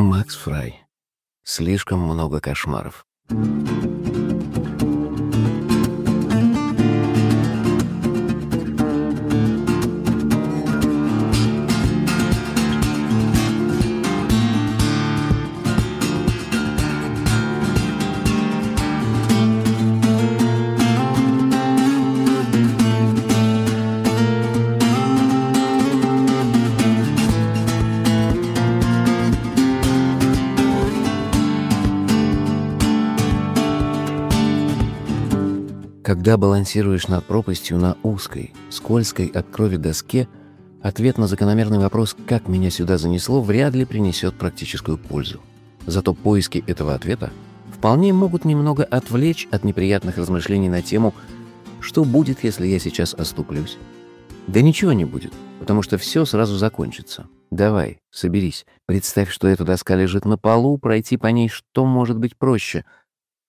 Макс Фрай. Слишком много кошмаров. Когда балансируешь над пропастью на узкой, скользкой от крови доске, ответ на закономерный вопрос «как меня сюда занесло» вряд ли принесет практическую пользу. Зато поиски этого ответа вполне могут немного отвлечь от неприятных размышлений на тему «что будет, если я сейчас оступлюсь?». Да ничего не будет, потому что все сразу закончится. Давай, соберись, представь, что эта доска лежит на полу, пройти по ней что может быть проще.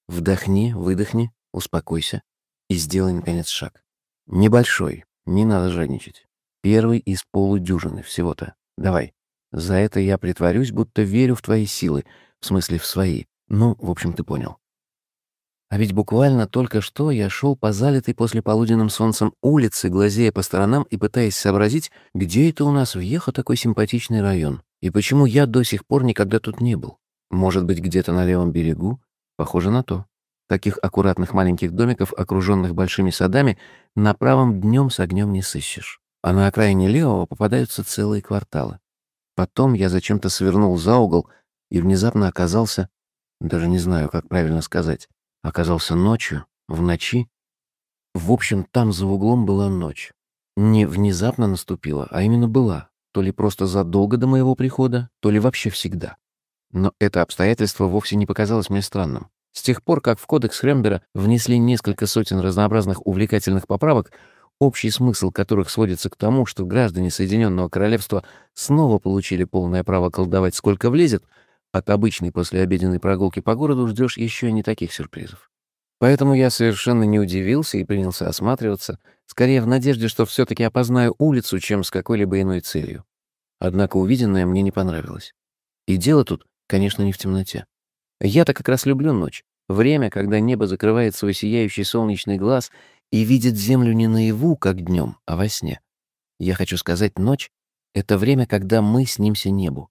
Вдохни, выдохни, успокойся и сделай, наконец, шаг. Небольшой, не надо жадничать. Первый из полудюжины всего-то. Давай. За это я притворюсь, будто верю в твои силы, в смысле в свои. Ну, в общем, ты понял. А ведь буквально только что я шел по залитой после полуденным солнцем улице, глазея по сторонам и пытаясь сообразить, где это у нас въехал такой симпатичный район, и почему я до сих пор никогда тут не был. Может быть, где-то на левом берегу? Похоже на то. Таких аккуратных маленьких домиков, окруженных большими садами, на правом днем с огнем не сыщешь. А на окраине левого попадаются целые кварталы. Потом я зачем-то свернул за угол и внезапно оказался, даже не знаю, как правильно сказать, оказался ночью, в ночи. В общем, там за углом была ночь. Не внезапно наступила, а именно была, то ли просто задолго до моего прихода, то ли вообще всегда. Но это обстоятельство вовсе не показалось мне странным. С тех пор, как в кодекс Хрембера внесли несколько сотен разнообразных увлекательных поправок, общий смысл которых сводится к тому, что граждане Соединенного Королевства снова получили полное право колдовать сколько влезет, от обычной послеобеденной прогулки по городу ждешь еще не таких сюрпризов. Поэтому я совершенно не удивился и принялся осматриваться, скорее в надежде, что все таки опознаю улицу, чем с какой-либо иной целью. Однако увиденное мне не понравилось. И дело тут, конечно, не в темноте. Я-то как раз люблю ночь. Время, когда небо закрывает свой сияющий солнечный глаз и видит землю не наяву, как днем, а во сне. Я хочу сказать, ночь — это время, когда мы снимся небу.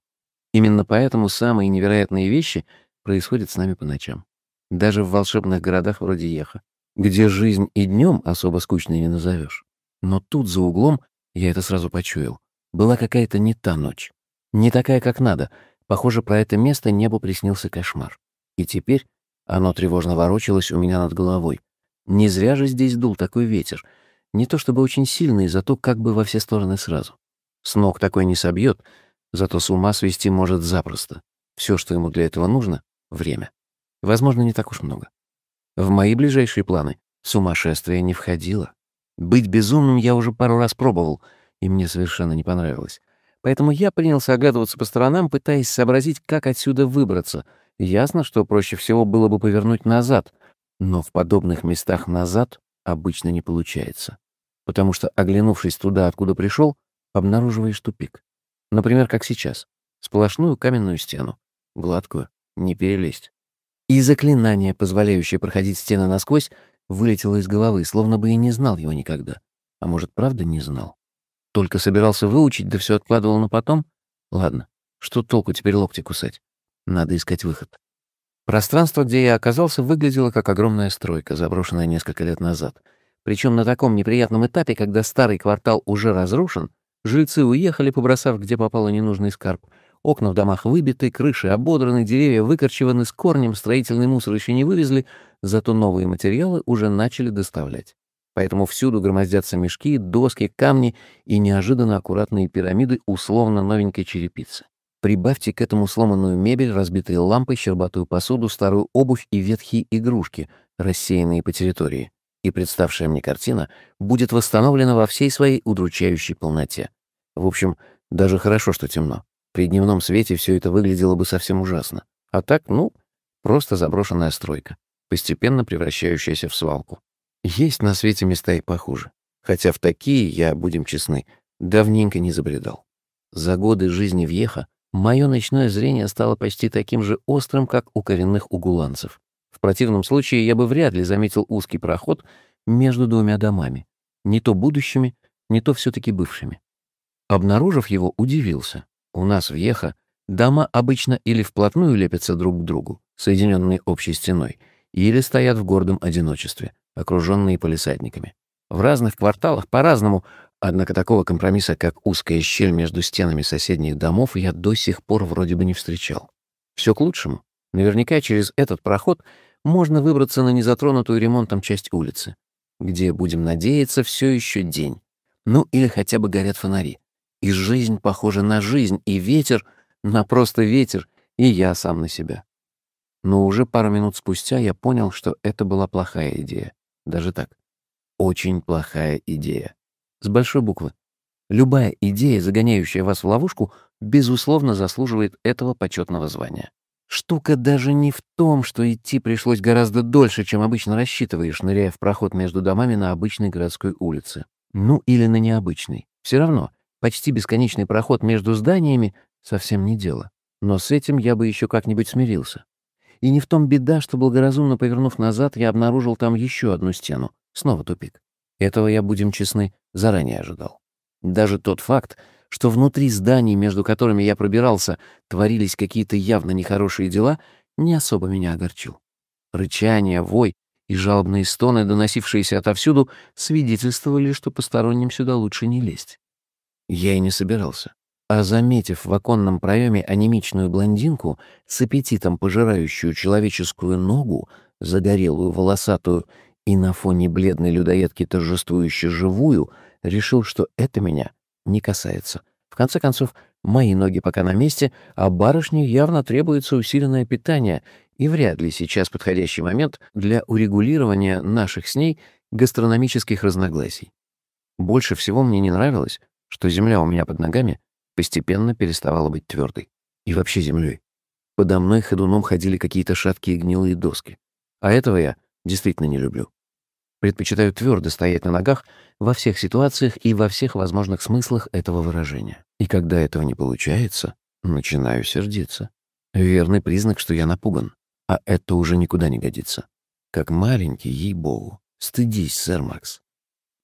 Именно поэтому самые невероятные вещи происходят с нами по ночам. Даже в волшебных городах вроде Еха, где жизнь и днем особо скучной не назовешь. Но тут, за углом, я это сразу почуял, была какая-то не та ночь. Не такая, как надо — Похоже, про это место небу приснился кошмар. И теперь оно тревожно ворочалось у меня над головой. Не зря же здесь дул такой ветер. Не то чтобы очень сильный, зато как бы во все стороны сразу. С ног такой не собьет, зато с ума свести может запросто. Все, что ему для этого нужно — время. Возможно, не так уж много. В мои ближайшие планы сумасшествие не входило. Быть безумным я уже пару раз пробовал, и мне совершенно не понравилось. Поэтому я принялся оглядываться по сторонам, пытаясь сообразить, как отсюда выбраться. Ясно, что проще всего было бы повернуть назад, но в подобных местах назад обычно не получается. Потому что, оглянувшись туда, откуда пришел, обнаруживаешь тупик. Например, как сейчас. Сплошную каменную стену. Гладкую. Не перелезть. И заклинание, позволяющее проходить стены насквозь, вылетело из головы, словно бы и не знал его никогда. А может, правда не знал? Только собирался выучить, да все откладывал на потом? Ладно, что толку теперь локти кусать? Надо искать выход. Пространство, где я оказался, выглядело как огромная стройка, заброшенная несколько лет назад. Причем на таком неприятном этапе, когда старый квартал уже разрушен, жильцы уехали, побросав где попало ненужный скарб, окна в домах выбиты, крыши ободраны, деревья выкорчеваны с корнем, строительный мусор еще не вывезли, зато новые материалы уже начали доставлять поэтому всюду громоздятся мешки, доски, камни и неожиданно аккуратные пирамиды условно новенькой черепицы. Прибавьте к этому сломанную мебель, разбитые лампы, щербатую посуду, старую обувь и ветхие игрушки, рассеянные по территории. И представшая мне картина будет восстановлена во всей своей удручающей полноте. В общем, даже хорошо, что темно. При дневном свете все это выглядело бы совсем ужасно. А так, ну, просто заброшенная стройка, постепенно превращающаяся в свалку. Есть на свете места и похуже. Хотя в такие я, будем честны, давненько не забредал. За годы жизни в Еха Мое ночное зрение стало почти таким же острым, как у коренных угуланцев. В противном случае я бы вряд ли заметил узкий проход между двумя домами, не то будущими, не то все-таки бывшими. Обнаружив его, удивился. У нас в Ехо дома обычно или вплотную лепятся друг к другу, соединенные общей стеной, или стоят в гордом одиночестве, окруженные полисадниками. В разных кварталах по-разному, однако такого компромисса, как узкая щель между стенами соседних домов, я до сих пор вроде бы не встречал. Все к лучшему. Наверняка через этот проход можно выбраться на незатронутую ремонтом часть улицы, где, будем надеяться, все еще день. Ну или хотя бы горят фонари. И жизнь похожа на жизнь, и ветер — на просто ветер, и я сам на себя. Но уже пару минут спустя я понял, что это была плохая идея. Даже так. Очень плохая идея. С большой буквы. Любая идея, загоняющая вас в ловушку, безусловно заслуживает этого почетного звания. Штука даже не в том, что идти пришлось гораздо дольше, чем обычно рассчитываешь, ныряя в проход между домами на обычной городской улице. Ну или на необычной. Все равно, почти бесконечный проход между зданиями совсем не дело. Но с этим я бы еще как-нибудь смирился. И не в том беда, что благоразумно повернув назад, я обнаружил там еще одну стену. Снова тупик. Этого я, будем честны, заранее ожидал. Даже тот факт, что внутри зданий, между которыми я пробирался, творились какие-то явно нехорошие дела, не особо меня огорчил. Рычание, вой и жалобные стоны, доносившиеся отовсюду, свидетельствовали, что посторонним сюда лучше не лезть. Я и не собирался. А заметив в оконном проеме анемичную блондинку с аппетитом пожирающую человеческую ногу, загорелую, волосатую и на фоне бледной людоедки торжествующе живую, решил, что это меня не касается. В конце концов, мои ноги пока на месте, а барышне явно требуется усиленное питание, и вряд ли сейчас подходящий момент для урегулирования наших с ней гастрономических разногласий. Больше всего мне не нравилось, что земля у меня под ногами постепенно переставала быть твердой. И вообще землей. Подо мной ходуном ходили какие-то шаткие гнилые доски. А этого я действительно не люблю. Предпочитаю твердо стоять на ногах во всех ситуациях и во всех возможных смыслах этого выражения. И когда этого не получается, начинаю сердиться. Верный признак, что я напуган. А это уже никуда не годится. Как маленький, ей-богу. Стыдись, сэр Макс.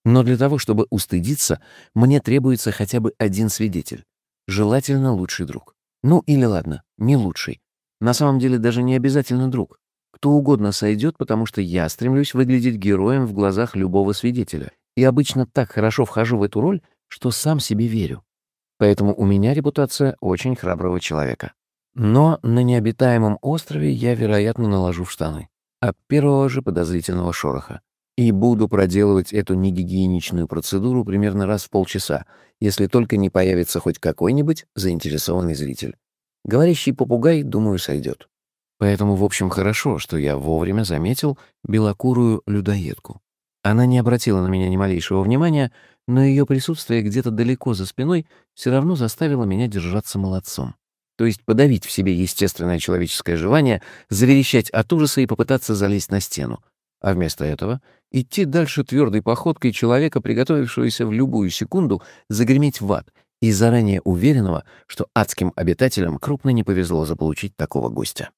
Но для того, чтобы устыдиться, мне требуется хотя бы один свидетель. Желательно лучший друг. Ну или ладно, не лучший. На самом деле даже не обязательно друг. Кто угодно сойдет, потому что я стремлюсь выглядеть героем в глазах любого свидетеля. И обычно так хорошо вхожу в эту роль, что сам себе верю. Поэтому у меня репутация очень храброго человека. Но на необитаемом острове я, вероятно, наложу в штаны. От первого же подозрительного шороха. И буду проделывать эту негигиеничную процедуру примерно раз в полчаса, если только не появится хоть какой-нибудь заинтересованный зритель. Говорящий попугай, думаю, сойдет. Поэтому, в общем, хорошо, что я вовремя заметил белокурую людоедку. Она не обратила на меня ни малейшего внимания, но ее присутствие где-то далеко за спиной все равно заставило меня держаться молодцом. То есть подавить в себе естественное человеческое желание, заверещать от ужаса и попытаться залезть на стену. А вместо этого идти дальше твердой походкой человека, приготовившегося в любую секунду загреметь в ад, и заранее уверенного, что адским обитателям крупно не повезло заполучить такого гостя.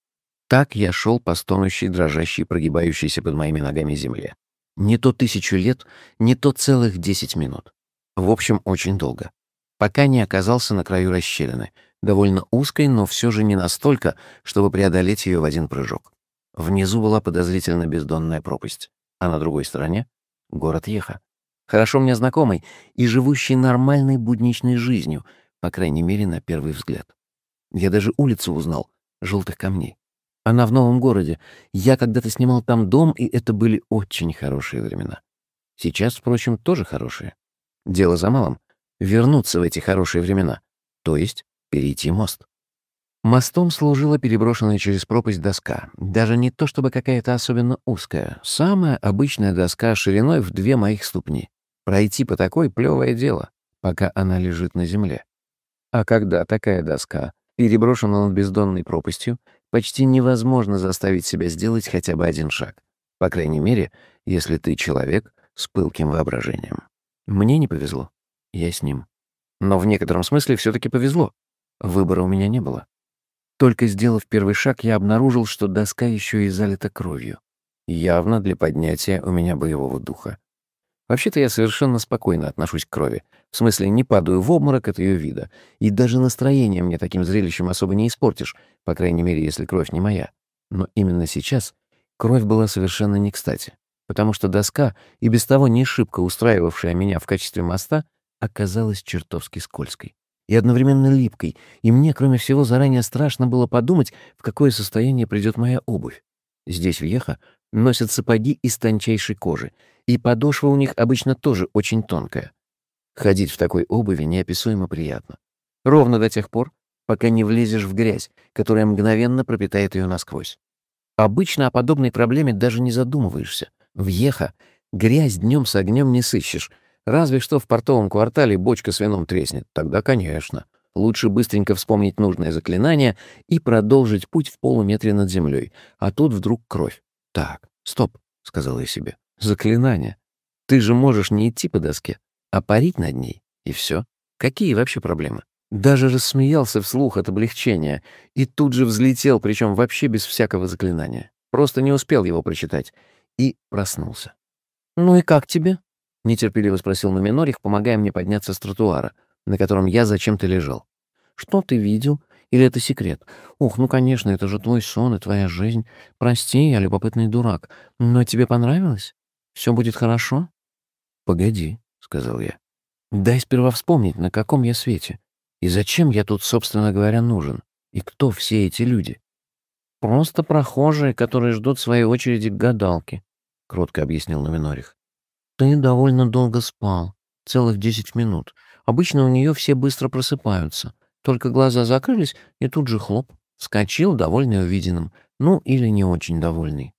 Так я шел по стонущей, дрожащей, прогибающейся под моими ногами земле. Не то тысячу лет, не то целых десять минут. В общем, очень долго. Пока не оказался на краю расщелины, довольно узкой, но все же не настолько, чтобы преодолеть ее в один прыжок. Внизу была подозрительно бездонная пропасть а на другой стороне — город Еха. Хорошо мне знакомый и живущий нормальной будничной жизнью, по крайней мере, на первый взгляд. Я даже улицу узнал, желтых камней. Она в новом городе. Я когда-то снимал там дом, и это были очень хорошие времена. Сейчас, впрочем, тоже хорошие. Дело за малым — вернуться в эти хорошие времена, то есть перейти мост. Мостом служила переброшенная через пропасть доска. Даже не то чтобы какая-то особенно узкая. Самая обычная доска шириной в две моих ступни. Пройти по такой — плевое дело, пока она лежит на земле. А когда такая доска переброшена над бездонной пропастью, почти невозможно заставить себя сделать хотя бы один шаг. По крайней мере, если ты человек с пылким воображением. Мне не повезло. Я с ним. Но в некотором смысле все таки повезло. Выбора у меня не было. Только сделав первый шаг, я обнаружил, что доска еще и залита кровью. Явно для поднятия у меня боевого духа. Вообще-то я совершенно спокойно отношусь к крови. В смысле, не падаю в обморок от ее вида. И даже настроение мне таким зрелищем особо не испортишь, по крайней мере, если кровь не моя. Но именно сейчас кровь была совершенно не кстати, потому что доска, и без того не шибко устраивавшая меня в качестве моста, оказалась чертовски скользкой и одновременно липкой, и мне, кроме всего, заранее страшно было подумать, в какое состояние придет моя обувь. Здесь, в Еха, носят сапоги из тончайшей кожи, и подошва у них обычно тоже очень тонкая. Ходить в такой обуви неописуемо приятно. Ровно до тех пор, пока не влезешь в грязь, которая мгновенно пропитает ее насквозь. Обычно о подобной проблеме даже не задумываешься. В Еха грязь днем с огнем не сыщешь, разве что в портовом квартале бочка с вином треснет. Тогда, конечно, лучше быстренько вспомнить нужное заклинание и продолжить путь в полуметре над землей. А тут вдруг кровь. Так, стоп, — сказал я себе. Заклинание. Ты же можешь не идти по доске, а парить над ней, и все. Какие вообще проблемы? Даже рассмеялся вслух от облегчения и тут же взлетел, причем вообще без всякого заклинания. Просто не успел его прочитать. И проснулся. «Ну и как тебе?» — нетерпеливо спросил Нуминорих, помогая мне подняться с тротуара, на котором я зачем-то лежал. «Что ты видел? Или это секрет? Ух, ну, конечно, это же твой сон и твоя жизнь. Прости, я любопытный дурак. Но тебе понравилось? Все будет хорошо?» «Погоди», — сказал я. «Дай сперва вспомнить, на каком я свете. И зачем я тут, собственно говоря, нужен? И кто все эти люди?» «Просто прохожие, которые ждут своей очереди к гадалке», — кротко объяснил Номинорих. «Ты довольно долго спал, целых десять минут. Обычно у нее все быстро просыпаются. Только глаза закрылись, и тут же хлоп. Вскочил, довольный увиденным. Ну, или не очень довольный.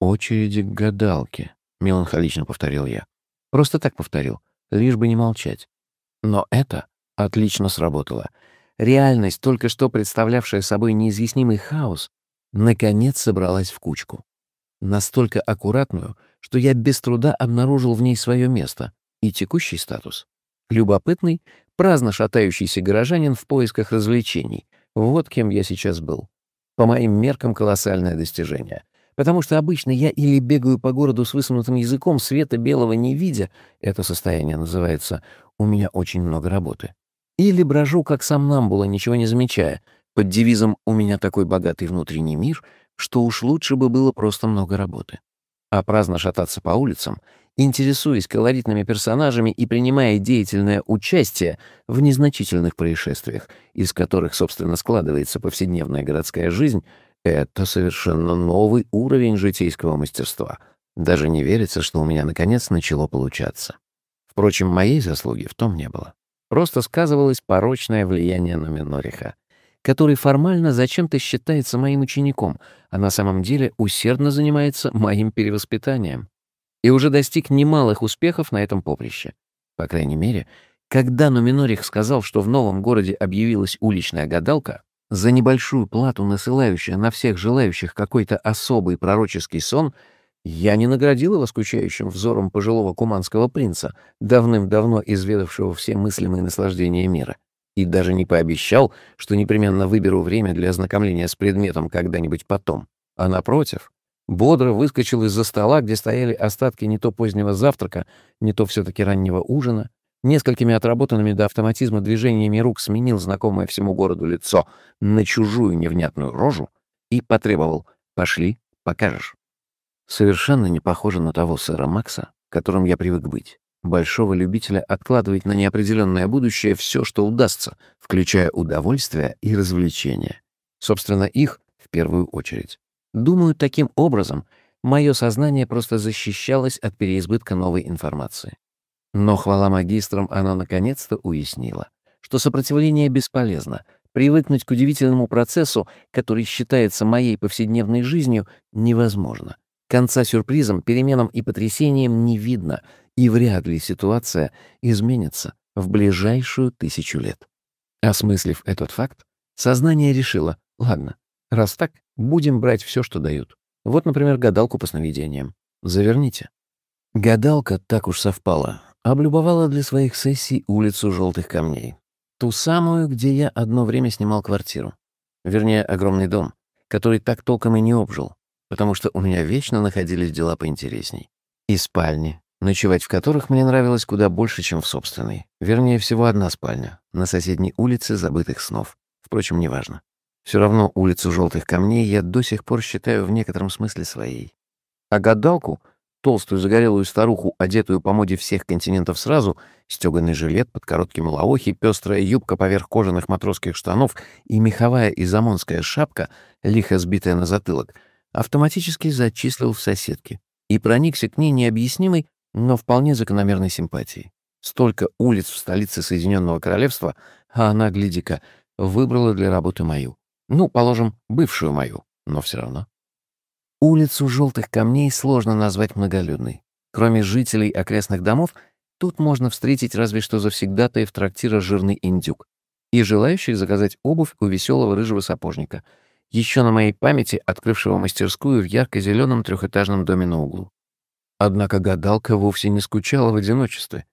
«Очереди к гадалке», — меланхолично повторил я. Просто так повторил, лишь бы не молчать. Но это отлично сработало. Реальность, только что представлявшая собой неизъяснимый хаос, наконец собралась в кучку. Настолько аккуратную, что я без труда обнаружил в ней свое место и текущий статус. Любопытный, праздно шатающийся горожанин в поисках развлечений. Вот кем я сейчас был. По моим меркам колоссальное достижение. Потому что обычно я или бегаю по городу с высунутым языком, света белого не видя, это состояние называется «у меня очень много работы», или брожу как сам намбула, ничего не замечая, под девизом «у меня такой богатый внутренний мир», что уж лучше бы было просто много работы. А праздно шататься по улицам, интересуясь колоритными персонажами и принимая деятельное участие в незначительных происшествиях, из которых, собственно, складывается повседневная городская жизнь, это совершенно новый уровень житейского мастерства. Даже не верится, что у меня наконец начало получаться. Впрочем, моей заслуги в том не было. Просто сказывалось порочное влияние на Минориха, который формально зачем-то считается моим учеником, а на самом деле усердно занимается моим перевоспитанием. И уже достиг немалых успехов на этом поприще. По крайней мере, когда Нуминорих сказал, что в новом городе объявилась уличная гадалка, за небольшую плату, насылающая на всех желающих какой-то особый пророческий сон, я не наградил его скучающим взором пожилого куманского принца, давным-давно изведавшего все мыслимые наслаждения мира, и даже не пообещал, что непременно выберу время для ознакомления с предметом когда-нибудь потом, а напротив, бодро выскочил из-за стола, где стояли остатки не то позднего завтрака, не то все-таки раннего ужина, Несколькими отработанными до автоматизма движениями рук сменил знакомое всему городу лицо на чужую невнятную рожу и потребовал «Пошли, покажешь». Совершенно не похоже на того сэра Макса, которым я привык быть. Большого любителя откладывать на неопределенное будущее все, что удастся, включая удовольствие и развлечения. Собственно, их в первую очередь. Думаю, таким образом мое сознание просто защищалось от переизбытка новой информации. Но хвала магистрам она наконец-то уяснила, что сопротивление бесполезно. Привыкнуть к удивительному процессу, который считается моей повседневной жизнью, невозможно. Конца сюрпризам, переменам и потрясениям не видно, и вряд ли ситуация изменится в ближайшую тысячу лет. Осмыслив этот факт, сознание решило, ладно, раз так, будем брать все, что дают. Вот, например, гадалку по сновидениям. Заверните. Гадалка так уж совпала, облюбовала для своих сессий улицу желтых камней. Ту самую, где я одно время снимал квартиру. Вернее, огромный дом, который так толком и не обжил, потому что у меня вечно находились дела поинтересней. И спальни, ночевать в которых мне нравилось куда больше, чем в собственной. Вернее, всего одна спальня, на соседней улице забытых снов. Впрочем, неважно. Все равно улицу желтых камней я до сих пор считаю в некотором смысле своей. А гадалку, толстую загорелую старуху, одетую по моде всех континентов сразу, стеганый жилет под коротким лаохи, пестрая юбка поверх кожаных матросских штанов и меховая изамонская шапка, лихо сбитая на затылок, автоматически зачислил в соседки и проникся к ней необъяснимой, но вполне закономерной симпатией. Столько улиц в столице Соединенного Королевства, а она, гляди-ка, выбрала для работы мою. Ну, положим, бывшую мою, но все равно. Улицу желтых камней сложно назвать многолюдной. Кроме жителей окрестных домов, тут можно встретить разве что завсегдатаев трактира «Жирный индюк» и желающих заказать обувь у веселого рыжего сапожника, еще на моей памяти открывшего мастерскую в ярко-зеленом трехэтажном доме на углу. Однако гадалка вовсе не скучала в одиночестве.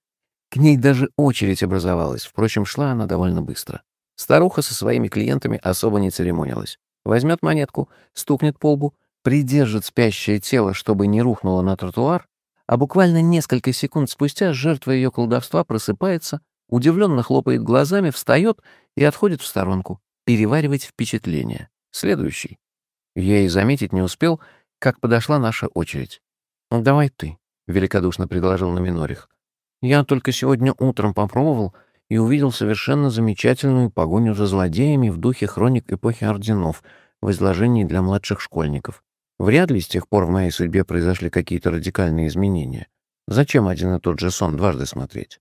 К ней даже очередь образовалась, впрочем, шла она довольно быстро. Старуха со своими клиентами особо не церемонилась. Возьмет монетку, стукнет по лбу, придержит спящее тело, чтобы не рухнуло на тротуар, а буквально несколько секунд спустя жертва ее колдовства просыпается, удивленно хлопает глазами, встает и отходит в сторонку, переваривать впечатление. Следующий. Я и заметить не успел, как подошла наша очередь. «Ну, «Давай ты», — великодушно предложил на минорих. «Я только сегодня утром попробовал — и увидел совершенно замечательную погоню за злодеями в духе хроник эпохи орденов в изложении для младших школьников. Вряд ли с тех пор в моей судьбе произошли какие-то радикальные изменения. Зачем один и тот же сон дважды смотреть?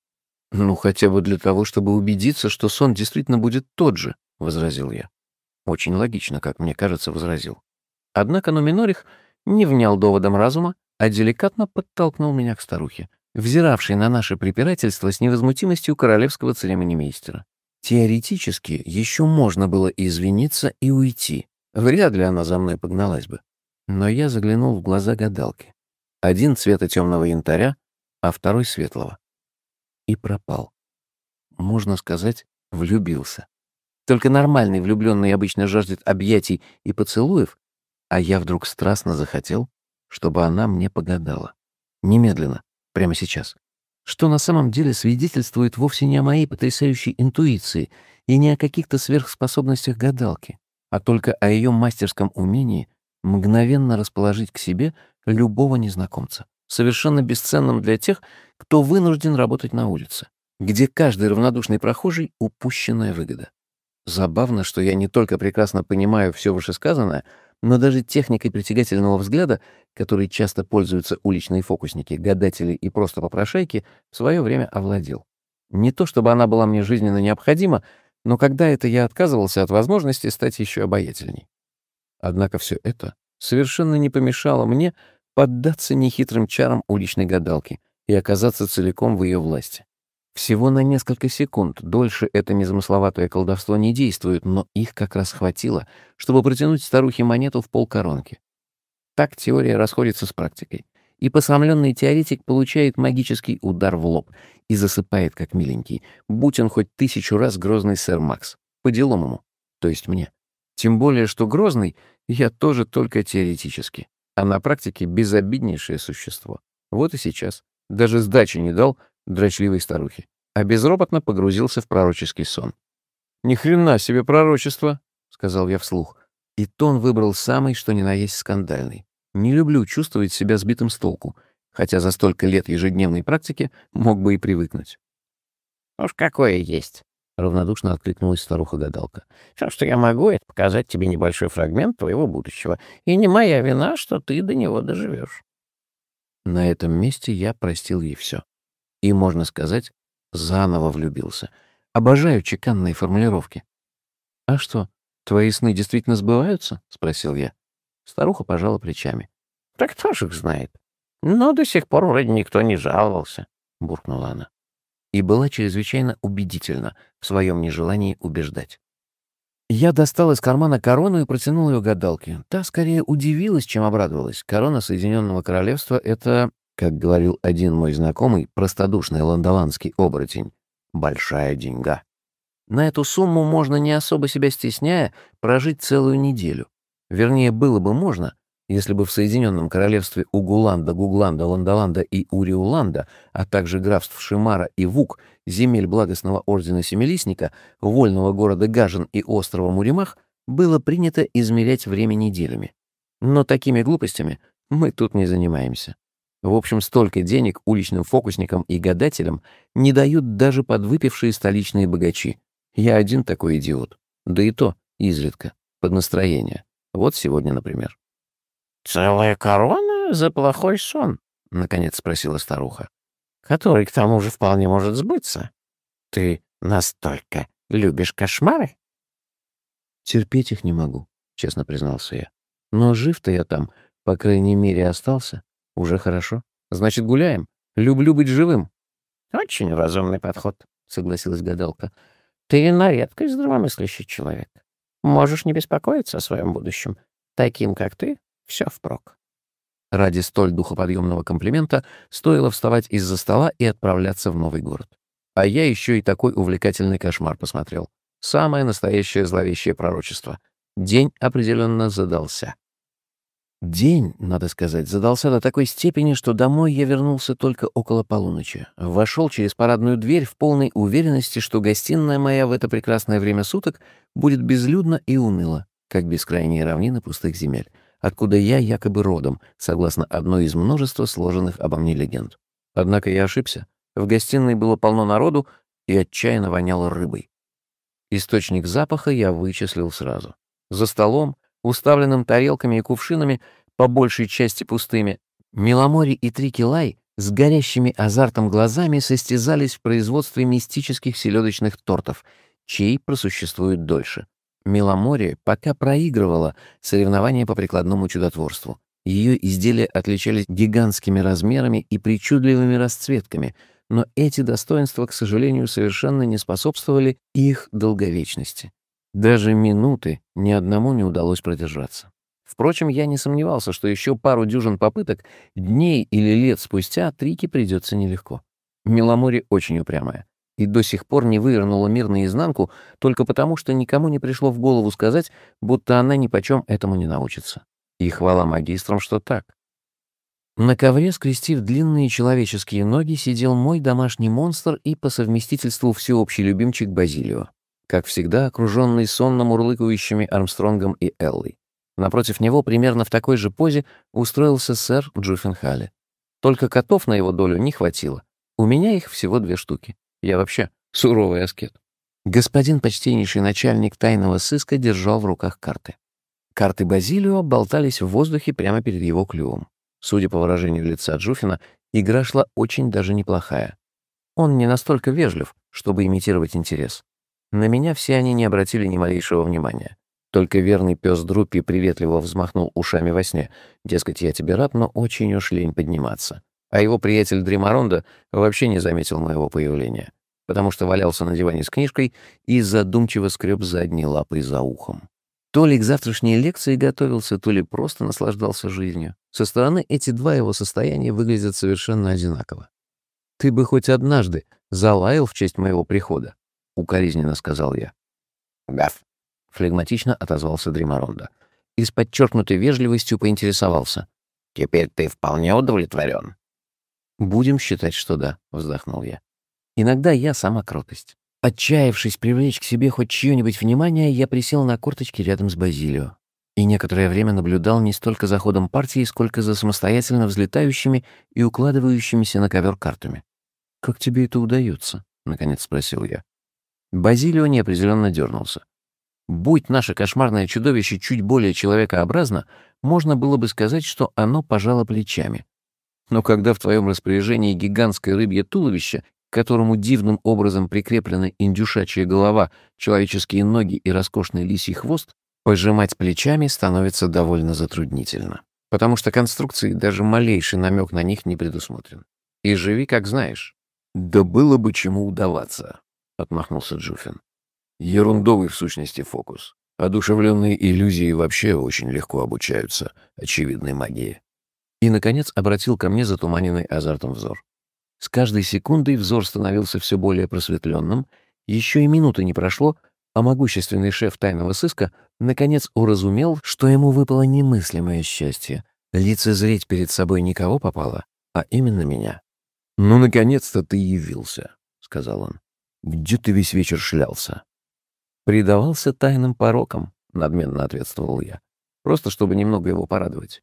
«Ну, хотя бы для того, чтобы убедиться, что сон действительно будет тот же», — возразил я. Очень логично, как мне кажется, возразил. Однако Нуминорих не внял доводом разума, а деликатно подтолкнул меня к старухе взиравший на наше препирательство с невозмутимостью королевского церемонимейстера. Теоретически еще можно было извиниться и уйти. Вряд ли она за мной погналась бы. Но я заглянул в глаза гадалки. Один цвета темного янтаря, а второй светлого. И пропал. Можно сказать, влюбился. Только нормальный влюбленный обычно жаждет объятий и поцелуев, а я вдруг страстно захотел, чтобы она мне погадала. Немедленно, прямо сейчас, что на самом деле свидетельствует вовсе не о моей потрясающей интуиции и не о каких-то сверхспособностях гадалки, а только о ее мастерском умении мгновенно расположить к себе любого незнакомца, совершенно бесценным для тех, кто вынужден работать на улице, где каждый равнодушный прохожий — упущенная выгода. Забавно, что я не только прекрасно понимаю все вышесказанное, но даже техникой притягательного взгляда, которой часто пользуются уличные фокусники, гадатели и просто попрошайки, в свое время овладел. Не то чтобы она была мне жизненно необходима, но когда это я отказывался от возможности стать еще обаятельней. Однако все это совершенно не помешало мне поддаться нехитрым чарам уличной гадалки и оказаться целиком в ее власти. Всего на несколько секунд дольше это незамысловатое колдовство не действует, но их как раз хватило, чтобы протянуть старухе монету в полкоронки. Так теория расходится с практикой. И посрамленный теоретик получает магический удар в лоб и засыпает как миленький, будь он хоть тысячу раз грозный сэр Макс. По делам ему, то есть мне. Тем более, что грозный я тоже только теоретически, а на практике безобиднейшее существо. Вот и сейчас. Даже сдачи не дал, дрочливой старухи, а безропотно погрузился в пророческий сон. «Ни хрена себе пророчество!» — сказал я вслух. И тон выбрал самый, что ни на есть скандальный. Не люблю чувствовать себя сбитым с толку, хотя за столько лет ежедневной практики мог бы и привыкнуть. «Уж какое есть!» — равнодушно откликнулась старуха-гадалка. «Все, что я могу, это показать тебе небольшой фрагмент твоего будущего, и не моя вина, что ты до него доживешь». На этом месте я простил ей все и, можно сказать, заново влюбился. Обожаю чеканные формулировки. «А что, твои сны действительно сбываются?» — спросил я. Старуха пожала плечами. «Так кто же их знает? Но до сих пор вроде никто не жаловался», — буркнула она. И была чрезвычайно убедительна в своем нежелании убеждать. Я достал из кармана корону и протянул ее гадалке. Та скорее удивилась, чем обрадовалась. Корона Соединенного Королевства — это как говорил один мой знакомый, простодушный ландоландский оборотень, большая деньга. На эту сумму можно, не особо себя стесняя, прожить целую неделю. Вернее, было бы можно, если бы в Соединенном Королевстве Угуланда, Гугланда, Ландоланда и Уриуланда, а также графств Шимара и Вук, земель благостного ордена Семилистника, вольного города Гажен и острова Муримах, было принято измерять время неделями. Но такими глупостями мы тут не занимаемся. В общем, столько денег уличным фокусникам и гадателям не дают даже подвыпившие столичные богачи. Я один такой идиот. Да и то изредка, под настроение. Вот сегодня, например. «Целая корона за плохой сон?» — наконец спросила старуха. «Который, к тому же, вполне может сбыться. Ты настолько любишь кошмары?» «Терпеть их не могу», — честно признался я. «Но жив-то я там, по крайней мере, остался. Уже хорошо. Значит, гуляем. Люблю быть живым». «Очень разумный подход», — согласилась гадалка. «Ты на редкость здравомыслящий человек. Можешь не беспокоиться о своем будущем. Таким, как ты, все впрок». Ради столь духоподъемного комплимента стоило вставать из-за стола и отправляться в новый город. А я еще и такой увлекательный кошмар посмотрел. Самое настоящее зловещее пророчество. День определенно задался. День, надо сказать, задался до такой степени, что домой я вернулся только около полуночи. Вошел через парадную дверь в полной уверенности, что гостиная моя в это прекрасное время суток будет безлюдна и уныла, как бескрайние равнины пустых земель, откуда я якобы родом, согласно одной из множества сложенных обо мне легенд. Однако я ошибся. В гостиной было полно народу и отчаянно воняло рыбой. Источник запаха я вычислил сразу. За столом, уставленным тарелками и кувшинами, по большей части пустыми, Миломори и Трикилай с горящими азартом глазами состязались в производстве мистических селедочных тортов, чей просуществует дольше. Миломори пока проигрывала соревнования по прикладному чудотворству. Ее изделия отличались гигантскими размерами и причудливыми расцветками — но эти достоинства, к сожалению, совершенно не способствовали их долговечности. Даже минуты ни одному не удалось продержаться. Впрочем, я не сомневался, что еще пару дюжин попыток, дней или лет спустя, Трике придется нелегко. Меломори очень упрямая и до сих пор не вывернула мир наизнанку только потому, что никому не пришло в голову сказать, будто она ни почем этому не научится. И хвала магистрам, что так. На ковре, скрестив длинные человеческие ноги, сидел мой домашний монстр и по совместительству всеобщий любимчик Базилио, как всегда окруженный сонно мурлыкающими Армстронгом и Эллой. Напротив него, примерно в такой же позе, устроился сэр Джуффенхале. Только котов на его долю не хватило. У меня их всего две штуки. Я вообще суровый аскет. Господин почтеннейший начальник тайного сыска держал в руках карты. Карты Базилио болтались в воздухе прямо перед его клювом. Судя по выражению лица Джуфина, игра шла очень даже неплохая. Он не настолько вежлив, чтобы имитировать интерес. На меня все они не обратили ни малейшего внимания. Только верный пес Друппи приветливо взмахнул ушами во сне. Дескать, я тебе рад, но очень уж лень подниматься. А его приятель Дримаронда вообще не заметил моего появления, потому что валялся на диване с книжкой и задумчиво скреб задней лапой за ухом. То ли к завтрашней лекции готовился, то ли просто наслаждался жизнью. Со стороны эти два его состояния выглядят совершенно одинаково. «Ты бы хоть однажды залаял в честь моего прихода», — укоризненно сказал я. «Гав», — флегматично отозвался Дримаронда. И с подчеркнутой вежливостью поинтересовался. «Теперь ты вполне удовлетворен?» «Будем считать, что да», — вздохнул я. «Иногда я сама кротость». Отчаявшись привлечь к себе хоть чье-нибудь внимание, я присел на корточки рядом с Базилио и некоторое время наблюдал не столько за ходом партии, сколько за самостоятельно взлетающими и укладывающимися на ковер картами. «Как тебе это удается?» — наконец спросил я. Базилио неопределенно дернулся. Будь наше кошмарное чудовище чуть более человекообразно, можно было бы сказать, что оно пожало плечами. Но когда в твоем распоряжении гигантское рыбье туловище к которому дивным образом прикреплена индюшачья голова, человеческие ноги и роскошный лисий хвост, пожимать плечами становится довольно затруднительно, потому что конструкции даже малейший намек на них не предусмотрен. И живи как знаешь. «Да было бы чему удаваться», — отмахнулся Джуфин. «Ерундовый в сущности фокус. Одушевленные иллюзии вообще очень легко обучаются очевидной магии». И, наконец, обратил ко мне затуманенный азартом взор. С каждой секундой взор становился все более просветленным, Еще и минуты не прошло, а могущественный шеф тайного сыска наконец уразумел, что ему выпало немыслимое счастье — лицезреть перед собой никого попало, а именно меня. «Ну, наконец-то ты явился», — сказал он. «Где ты весь вечер шлялся?» «Предавался тайным порокам», — надменно ответствовал я. «Просто чтобы немного его порадовать».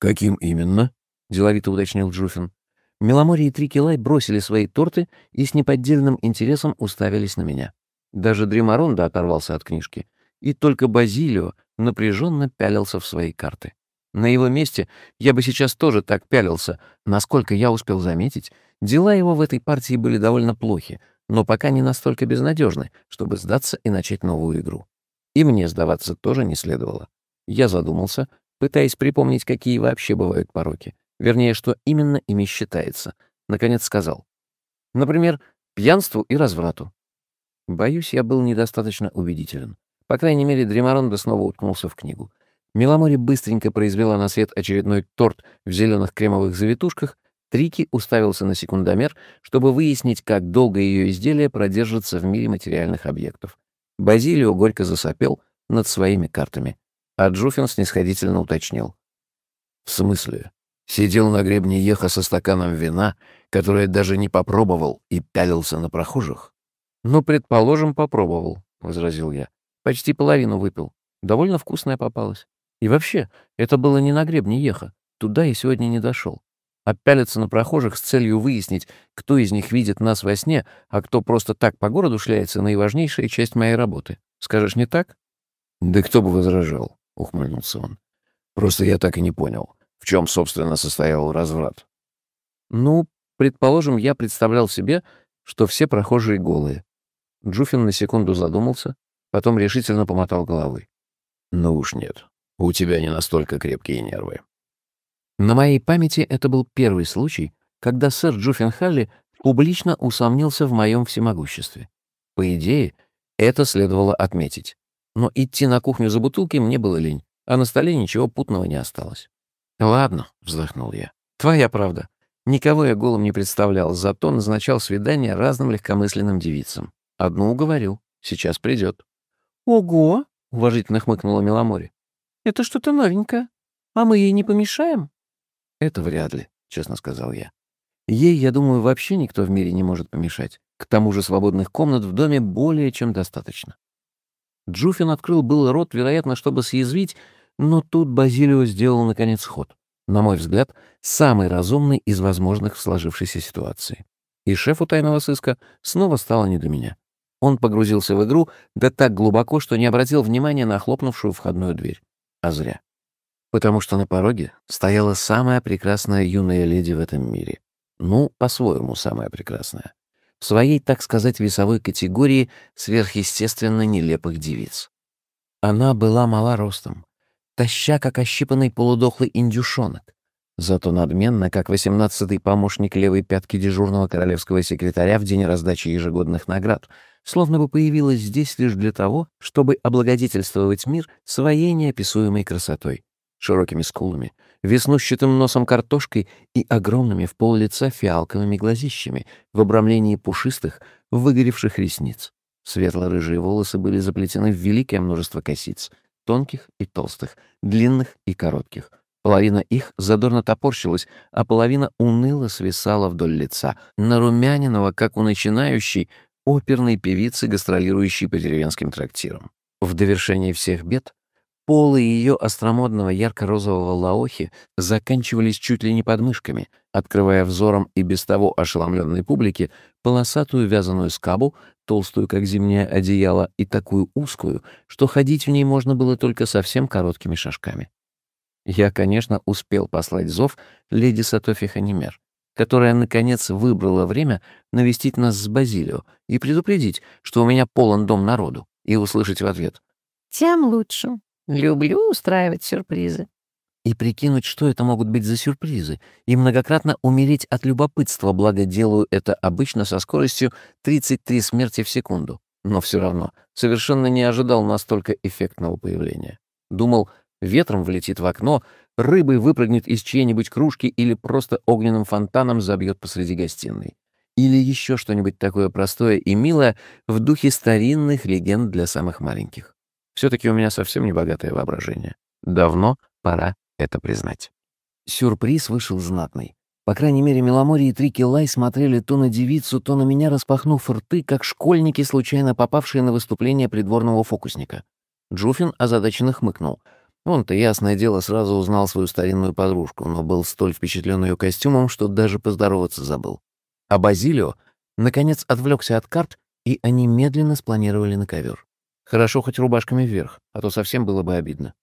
«Каким именно?» — деловито уточнил Джуфин. Меломори и Трикилай бросили свои торты и с неподдельным интересом уставились на меня. Даже Дримаронда оторвался от книжки, и только Базилио напряженно пялился в свои карты. На его месте я бы сейчас тоже так пялился. Насколько я успел заметить, дела его в этой партии были довольно плохи, но пока не настолько безнадежны, чтобы сдаться и начать новую игру. И мне сдаваться тоже не следовало. Я задумался, пытаясь припомнить, какие вообще бывают пороки. Вернее, что именно ими считается. Наконец сказал. Например, пьянству и разврату. Боюсь, я был недостаточно убедителен. По крайней мере, Дримаронда снова уткнулся в книгу. Меломори быстренько произвела на свет очередной торт в зеленых кремовых завитушках. Трики уставился на секундомер, чтобы выяснить, как долго ее изделие продержится в мире материальных объектов. Базилио горько засопел над своими картами, а Джуфин снисходительно уточнил. «В смысле? Сидел на гребне еха со стаканом вина, которое даже не попробовал, и пялился на прохожих?» «Ну, предположим, попробовал», — возразил я. «Почти половину выпил. Довольно вкусная попалась». И вообще, это было не на гребне Еха. Туда я сегодня не дошел. А пялиться на прохожих с целью выяснить, кто из них видит нас во сне, а кто просто так по городу шляется, наиважнейшая часть моей работы. Скажешь, не так? «Да кто бы возражал», — ухмыльнулся он. «Просто я так и не понял, в чем, собственно, состоял разврат». «Ну, предположим, я представлял себе, что все прохожие голые». Джуфин на секунду задумался, потом решительно помотал головой. «Ну уж нет. У тебя не настолько крепкие нервы. На моей памяти это был первый случай, когда сэр Джуффин Халли публично усомнился в моем всемогуществе. По идее, это следовало отметить. Но идти на кухню за бутылки мне было лень, а на столе ничего путного не осталось. «Ладно», — вздохнул я. «Твоя правда. Никого я голым не представлял, зато назначал свидания разным легкомысленным девицам. Одну уговорил. Сейчас придет. «Ого!» — уважительно хмыкнула Меломори. Это что-то новенькое. А мы ей не помешаем?» «Это вряд ли», — честно сказал я. «Ей, я думаю, вообще никто в мире не может помешать. К тому же свободных комнат в доме более чем достаточно». Джуфин открыл был рот, вероятно, чтобы съязвить, но тут Базилио сделал, наконец, ход. На мой взгляд, самый разумный из возможных в сложившейся ситуации. И шефу тайного сыска снова стало не до меня. Он погрузился в игру, да так глубоко, что не обратил внимания на хлопнувшую входную дверь. А зря. Потому что на пороге стояла самая прекрасная юная леди в этом мире. Ну, по-своему, самая прекрасная. В своей, так сказать, весовой категории сверхъестественно нелепых девиц. Она была мала ростом, таща, как ощипанный полудохлый индюшонок, зато надменно, как восемнадцатый помощник левой пятки дежурного королевского секретаря в день раздачи ежегодных наград — словно бы появилась здесь лишь для того, чтобы облагодетельствовать мир своей неописуемой красотой, широкими скулами, веснущатым носом картошкой и огромными в пол лица фиалковыми глазищами в обрамлении пушистых, выгоревших ресниц. Светло-рыжие волосы были заплетены в великое множество косиц, тонких и толстых, длинных и коротких. Половина их задорно топорщилась, а половина уныло свисала вдоль лица, нарумяненного, как у начинающей, оперной певицы, гастролирующей по деревенским трактирам. В довершении всех бед полы ее остромодного ярко-розового лаохи заканчивались чуть ли не подмышками, открывая взором и без того ошеломленной публике полосатую вязаную скабу, толстую, как зимнее одеяло, и такую узкую, что ходить в ней можно было только совсем короткими шажками. Я, конечно, успел послать зов леди Сатофи Ханимер, которая, наконец, выбрала время навестить нас с Базилио и предупредить, что у меня полон дом народу, и услышать в ответ «Тем лучше. Люблю устраивать сюрпризы». И прикинуть, что это могут быть за сюрпризы, и многократно умереть от любопытства, благо делаю это обычно со скоростью 33 смерти в секунду. Но все равно совершенно не ожидал настолько эффектного появления. Думал, ветром влетит в окно, рыбой выпрыгнет из чьей-нибудь кружки или просто огненным фонтаном забьет посреди гостиной. Или еще что-нибудь такое простое и милое в духе старинных легенд для самых маленьких. Все-таки у меня совсем не богатое воображение. Давно пора это признать. Сюрприз вышел знатный. По крайней мере, Меломори и Трики Лай смотрели то на девицу, то на меня, распахнув рты, как школьники, случайно попавшие на выступление придворного фокусника. Джуфин озадаченно хмыкнул. Он-то, ясное дело, сразу узнал свою старинную подружку, но был столь впечатлен ее костюмом, что даже поздороваться забыл. А Базилио, наконец, отвлекся от карт, и они медленно спланировали на ковер. Хорошо хоть рубашками вверх, а то совсем было бы обидно.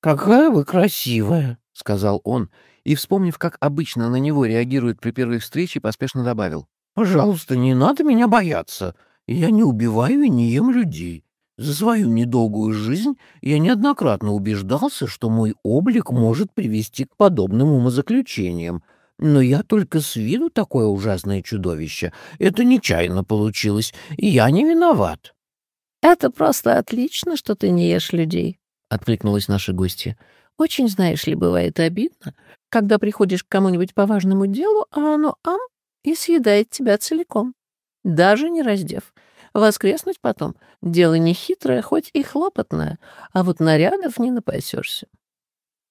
«Какая вы красивая!» — сказал он, и, вспомнив, как обычно на него реагируют при первой встрече, поспешно добавил. «Пожалуйста, не надо меня бояться. Я не убиваю и не ем людей. За свою недолгую жизнь я неоднократно убеждался, что мой облик может привести к подобным умозаключениям. Но я только с виду такое ужасное чудовище. Это нечаянно получилось, и я не виноват». «Это просто отлично, что ты не ешь людей», — откликнулась наша гостья. «Очень, знаешь ли, бывает обидно, когда приходишь к кому-нибудь по важному делу, а оно ам и съедает тебя целиком, даже не раздев. Воскреснуть потом — дело не хитрое, хоть и хлопотное, а вот нарядов не напасешься.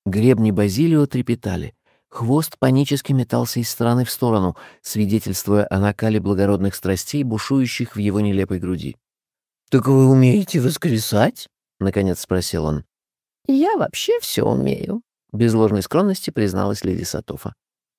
Гребни Базилио трепетали. Хвост панически метался из стороны в сторону, свидетельствуя о накале благородных страстей, бушующих в его нелепой груди. «Так вы умеете воскресать?» — наконец спросил он. «Я вообще все умею», — без ложной скромности призналась леди Сатофа.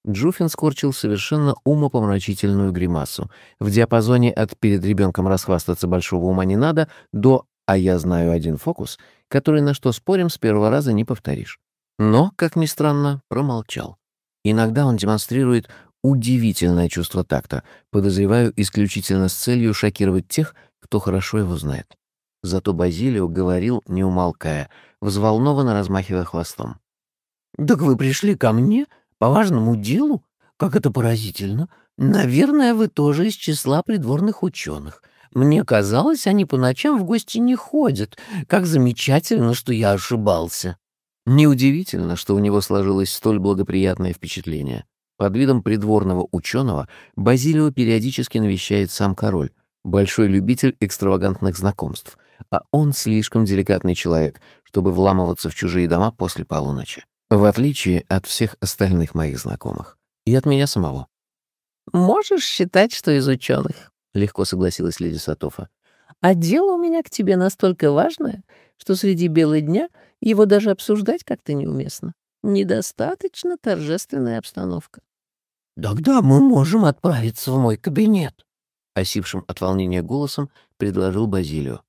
Джуфин скорчил совершенно умопомрачительную гримасу. В диапазоне от «перед ребенком расхвастаться большого ума не надо» до «а я знаю один фокус», который, на что спорим, с первого раза не повторишь. Но, как ни странно, промолчал. Иногда он демонстрирует удивительное чувство такта, подозреваю исключительно с целью шокировать тех, кто хорошо его знает. Зато Базилио говорил, не умолкая, взволнованно размахивая хвостом. «Так вы пришли ко мне?» По важному делу? Как это поразительно. Наверное, вы тоже из числа придворных ученых. Мне казалось, они по ночам в гости не ходят. Как замечательно, что я ошибался. Неудивительно, что у него сложилось столь благоприятное впечатление. Под видом придворного ученого Базилио периодически навещает сам король, большой любитель экстравагантных знакомств, а он слишком деликатный человек, чтобы вламываться в чужие дома после полуночи. В отличие от всех остальных моих знакомых. И от меня самого. «Можешь считать, что из ученых», — легко согласилась леди Сатофа. «А дело у меня к тебе настолько важное, что среди бела дня его даже обсуждать как-то неуместно. Недостаточно торжественная обстановка». «Тогда мы можем отправиться в мой кабинет», — осипшим от волнения голосом предложил Базилио.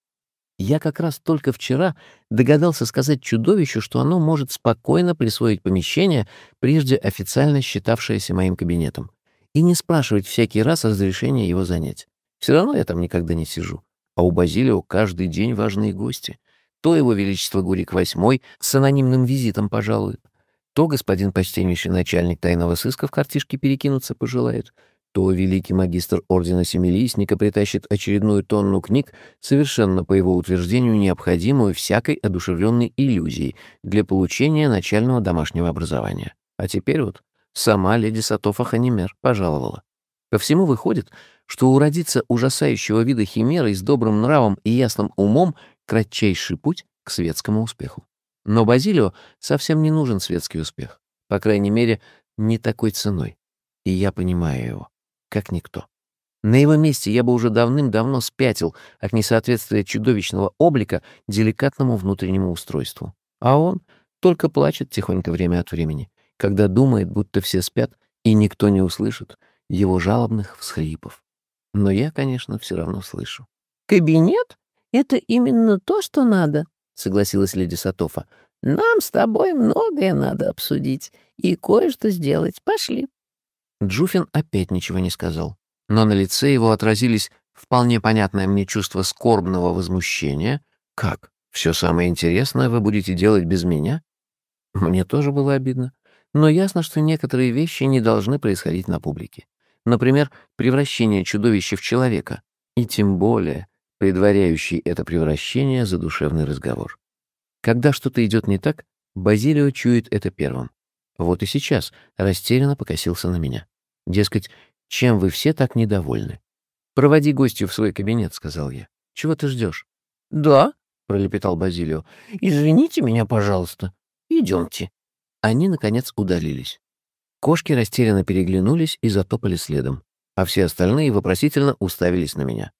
Я как раз только вчера догадался сказать чудовищу, что оно может спокойно присвоить помещение, прежде официально считавшееся моим кабинетом, и не спрашивать всякий раз разрешения его занять. Все равно я там никогда не сижу. А у Базилио каждый день важные гости. То его величество Гурик VIII с анонимным визитом пожалует, то господин почтеннейший начальник тайного сыска в картишке перекинуться пожелает, то великий магистр Ордена Семилистника притащит очередную тонну книг, совершенно по его утверждению необходимую всякой одушевленной иллюзией для получения начального домашнего образования. А теперь вот сама леди Сатофа Ханимер пожаловала. По всему выходит, что уродиться ужасающего вида химерой с добрым нравом и ясным умом — кратчайший путь к светскому успеху. Но Базилио совсем не нужен светский успех. По крайней мере, не такой ценой. И я понимаю его как никто. На его месте я бы уже давным-давно спятил от несоответствия чудовищного облика деликатному внутреннему устройству. А он только плачет тихонько время от времени, когда думает, будто все спят, и никто не услышит его жалобных всхлипов. Но я, конечно, все равно слышу. «Кабинет — это именно то, что надо», — согласилась леди Сатофа. «Нам с тобой многое надо обсудить и кое-что сделать. Пошли». Джуфин опять ничего не сказал, но на лице его отразились вполне понятное мне чувство скорбного возмущения. «Как? Все самое интересное вы будете делать без меня?» Мне тоже было обидно, но ясно, что некоторые вещи не должны происходить на публике. Например, превращение чудовища в человека, и тем более предваряющий это превращение задушевный разговор. Когда что-то идет не так, Базилио чует это первым. Вот и сейчас растерянно покосился на меня. Дескать, чем вы все так недовольны. «Проводи гостью в свой кабинет», — сказал я. «Чего ты ждешь?» «Да», — пролепетал Базилио. «Извините меня, пожалуйста. Идемте». Они, наконец, удалились. Кошки растерянно переглянулись и затопали следом, а все остальные вопросительно уставились на меня.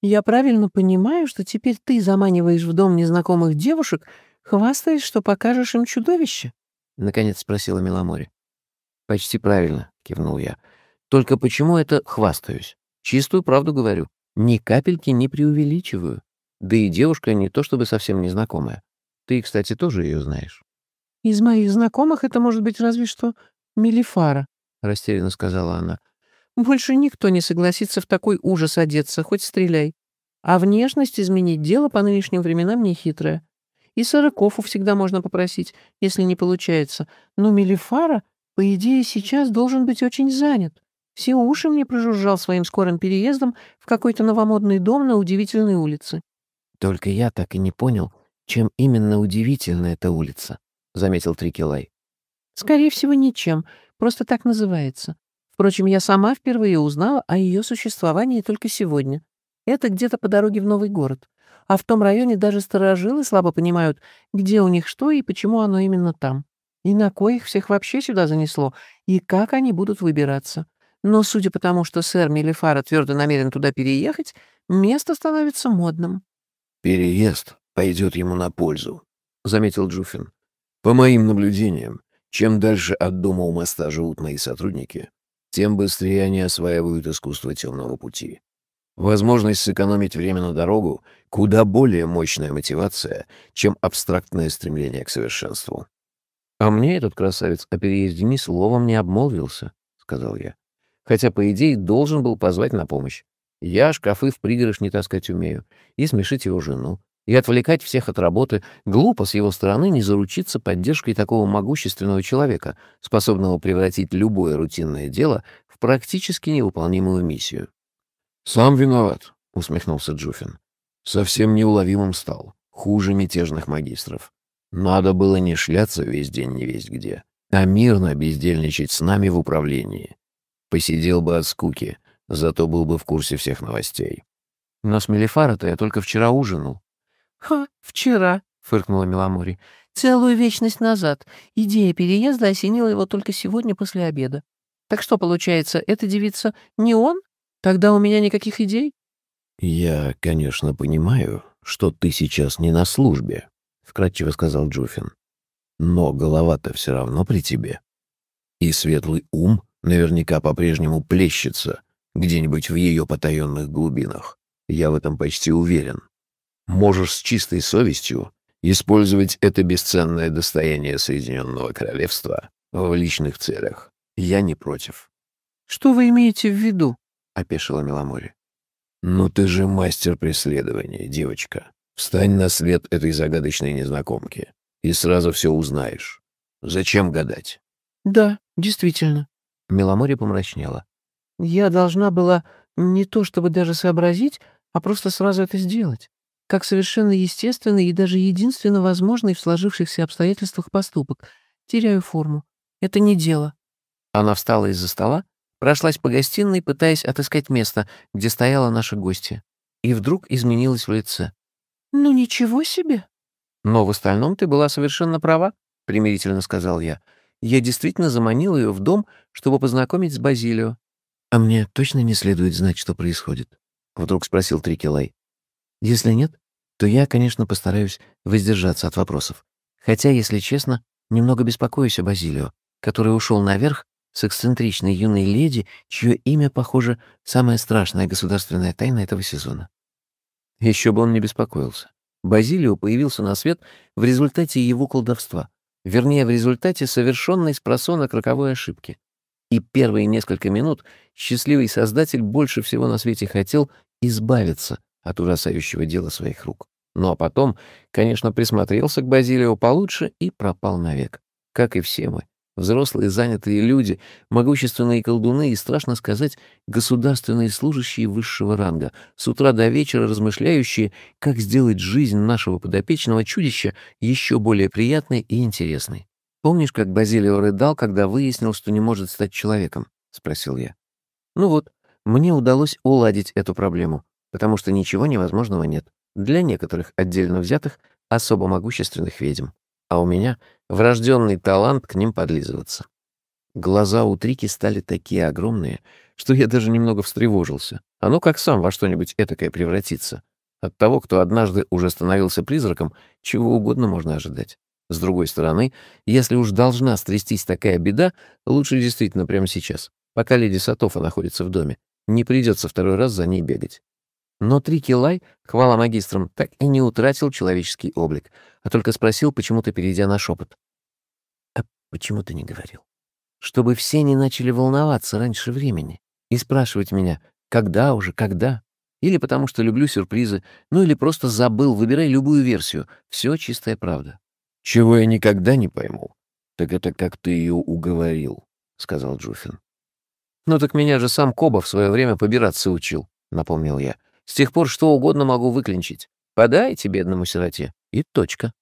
«Я правильно понимаю, что теперь ты заманиваешь в дом незнакомых девушек, хвастаясь, что покажешь им чудовище?» — наконец спросила Меломори. «Почти правильно», — кивнул я. «Только почему это хвастаюсь? Чистую правду говорю. Ни капельки не преувеличиваю. Да и девушка не то чтобы совсем незнакомая. Ты, кстати, тоже ее знаешь». «Из моих знакомых это может быть разве что Мелифара», — растерянно сказала она. «Больше никто не согласится в такой ужас одеться, хоть стреляй. А внешность изменить дело по нынешним временам не хитрое. И Сорокофу всегда можно попросить, если не получается. Но Мелифара, по идее, сейчас должен быть очень занят. Все уши мне прожужжал своим скорым переездом в какой-то новомодный дом на удивительной улице. «Только я так и не понял, чем именно удивительна эта улица», — заметил Трикелай. «Скорее всего, ничем. Просто так называется. Впрочем, я сама впервые узнала о ее существовании только сегодня. Это где-то по дороге в новый город. А в том районе даже сторожилы слабо понимают, где у них что и почему оно именно там. И на коих всех вообще сюда занесло, и как они будут выбираться. Но судя по тому, что сэр Мелифара твердо намерен туда переехать, место становится модным. «Переезд пойдет ему на пользу», — заметил Джуфин. «По моим наблюдениям, чем дальше от дома у моста живут мои сотрудники, тем быстрее они осваивают искусство темного пути. Возможность сэкономить время на дорогу — куда более мощная мотивация, чем абстрактное стремление к совершенству. «А мне этот красавец о переезде ни словом не обмолвился», — сказал я хотя, по идее, должен был позвать на помощь. Я шкафы в пригорш не таскать умею, и смешить его жену, и отвлекать всех от работы. Глупо с его стороны не заручиться поддержкой такого могущественного человека, способного превратить любое рутинное дело в практически невыполнимую миссию. «Сам виноват», — усмехнулся Джуфин. «Совсем неуловимым стал, хуже мятежных магистров. Надо было не шляться весь день не весть где, а мирно бездельничать с нами в управлении. Посидел бы от скуки, зато был бы в курсе всех новостей. Но с Мелифара-то я только вчера ужинал. «Ха, вчера», — фыркнула Меломори. «Целую вечность назад. Идея переезда осенила его только сегодня после обеда. Так что, получается, эта девица не он? Тогда у меня никаких идей?» «Я, конечно, понимаю, что ты сейчас не на службе», — вкратчиво сказал Джуфин. «Но голова-то все равно при тебе. И светлый ум наверняка по-прежнему плещется где-нибудь в ее потаенных глубинах. Я в этом почти уверен. Можешь с чистой совестью использовать это бесценное достояние Соединенного Королевства в личных целях. Я не против. «Что вы имеете в виду?» — опешила Меломори. «Ну ты же мастер преследования, девочка. Встань на след этой загадочной незнакомки, и сразу все узнаешь. Зачем гадать?» «Да, действительно. Меломори помрачнела. «Я должна была не то чтобы даже сообразить, а просто сразу это сделать. Как совершенно естественный и даже единственно возможный в сложившихся обстоятельствах поступок. Теряю форму. Это не дело». Она встала из-за стола, прошлась по гостиной, пытаясь отыскать место, где стояла наша гостья. И вдруг изменилась в лице. «Ну ничего себе!» «Но в остальном ты была совершенно права», — примирительно сказал я. Я действительно заманил ее в дом, чтобы познакомить с Базилио. «А мне точно не следует знать, что происходит?» — вдруг спросил Трикелай. «Если нет, то я, конечно, постараюсь воздержаться от вопросов. Хотя, если честно, немного беспокоюсь о Базилио, который ушел наверх с эксцентричной юной леди, чье имя, похоже, самая страшная государственная тайна этого сезона. Еще бы он не беспокоился. Базилио появился на свет в результате его колдовства вернее, в результате совершенной с просонок роковой ошибки. И первые несколько минут счастливый создатель больше всего на свете хотел избавиться от ужасающего дела своих рук. Ну а потом, конечно, присмотрелся к Базилио получше и пропал навек. Как и все мы. Взрослые занятые люди, могущественные колдуны и, страшно сказать, государственные служащие высшего ранга, с утра до вечера размышляющие, как сделать жизнь нашего подопечного чудища еще более приятной и интересной. «Помнишь, как Базилио рыдал, когда выяснил, что не может стать человеком?» — спросил я. Ну вот, мне удалось уладить эту проблему, потому что ничего невозможного нет для некоторых отдельно взятых особо могущественных ведьм. А у меня врожденный талант к ним подлизываться. Глаза у Трики стали такие огромные, что я даже немного встревожился. А ну как сам во что-нибудь этакое превратиться. От того, кто однажды уже становился призраком, чего угодно можно ожидать. С другой стороны, если уж должна стрястись такая беда, лучше действительно прямо сейчас, пока леди Сатофа находится в доме. Не придется второй раз за ней бегать. Но Трикилай, хвала магистрам, так и не утратил человеческий облик, а только спросил, почему-то перейдя на шепот. «А почему ты не говорил?» Чтобы все не начали волноваться раньше времени и спрашивать меня, когда уже, когда? Или потому что люблю сюрпризы, ну или просто забыл, выбирай любую версию. Все чистая правда. «Чего я никогда не пойму, так это как ты ее уговорил», — сказал Джуфин. «Ну так меня же сам Коба в свое время побираться учил», — напомнил я. «С тех пор что угодно могу выклинчить. Подайте бедному сироте. И точка».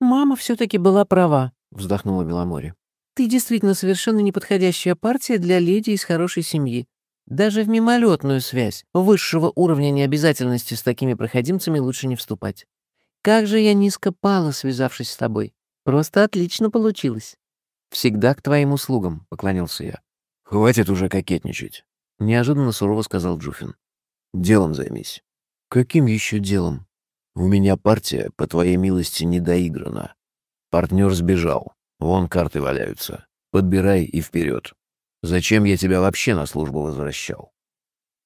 «Мама все-таки была права», — вздохнула Беломоре. «Ты действительно совершенно неподходящая партия для леди из хорошей семьи. Даже в мимолетную связь высшего уровня необязательности с такими проходимцами лучше не вступать. Как же я низко пала, связавшись с тобой. Просто отлично получилось. Всегда к твоим услугам, поклонился я. Хватит уже кокетничать, неожиданно сурово сказал Джуфин. Делом займись. Каким еще делом? У меня партия, по твоей милости, не доиграна. Партнер сбежал. Вон карты валяются. Подбирай и вперед. Зачем я тебя вообще на службу возвращал?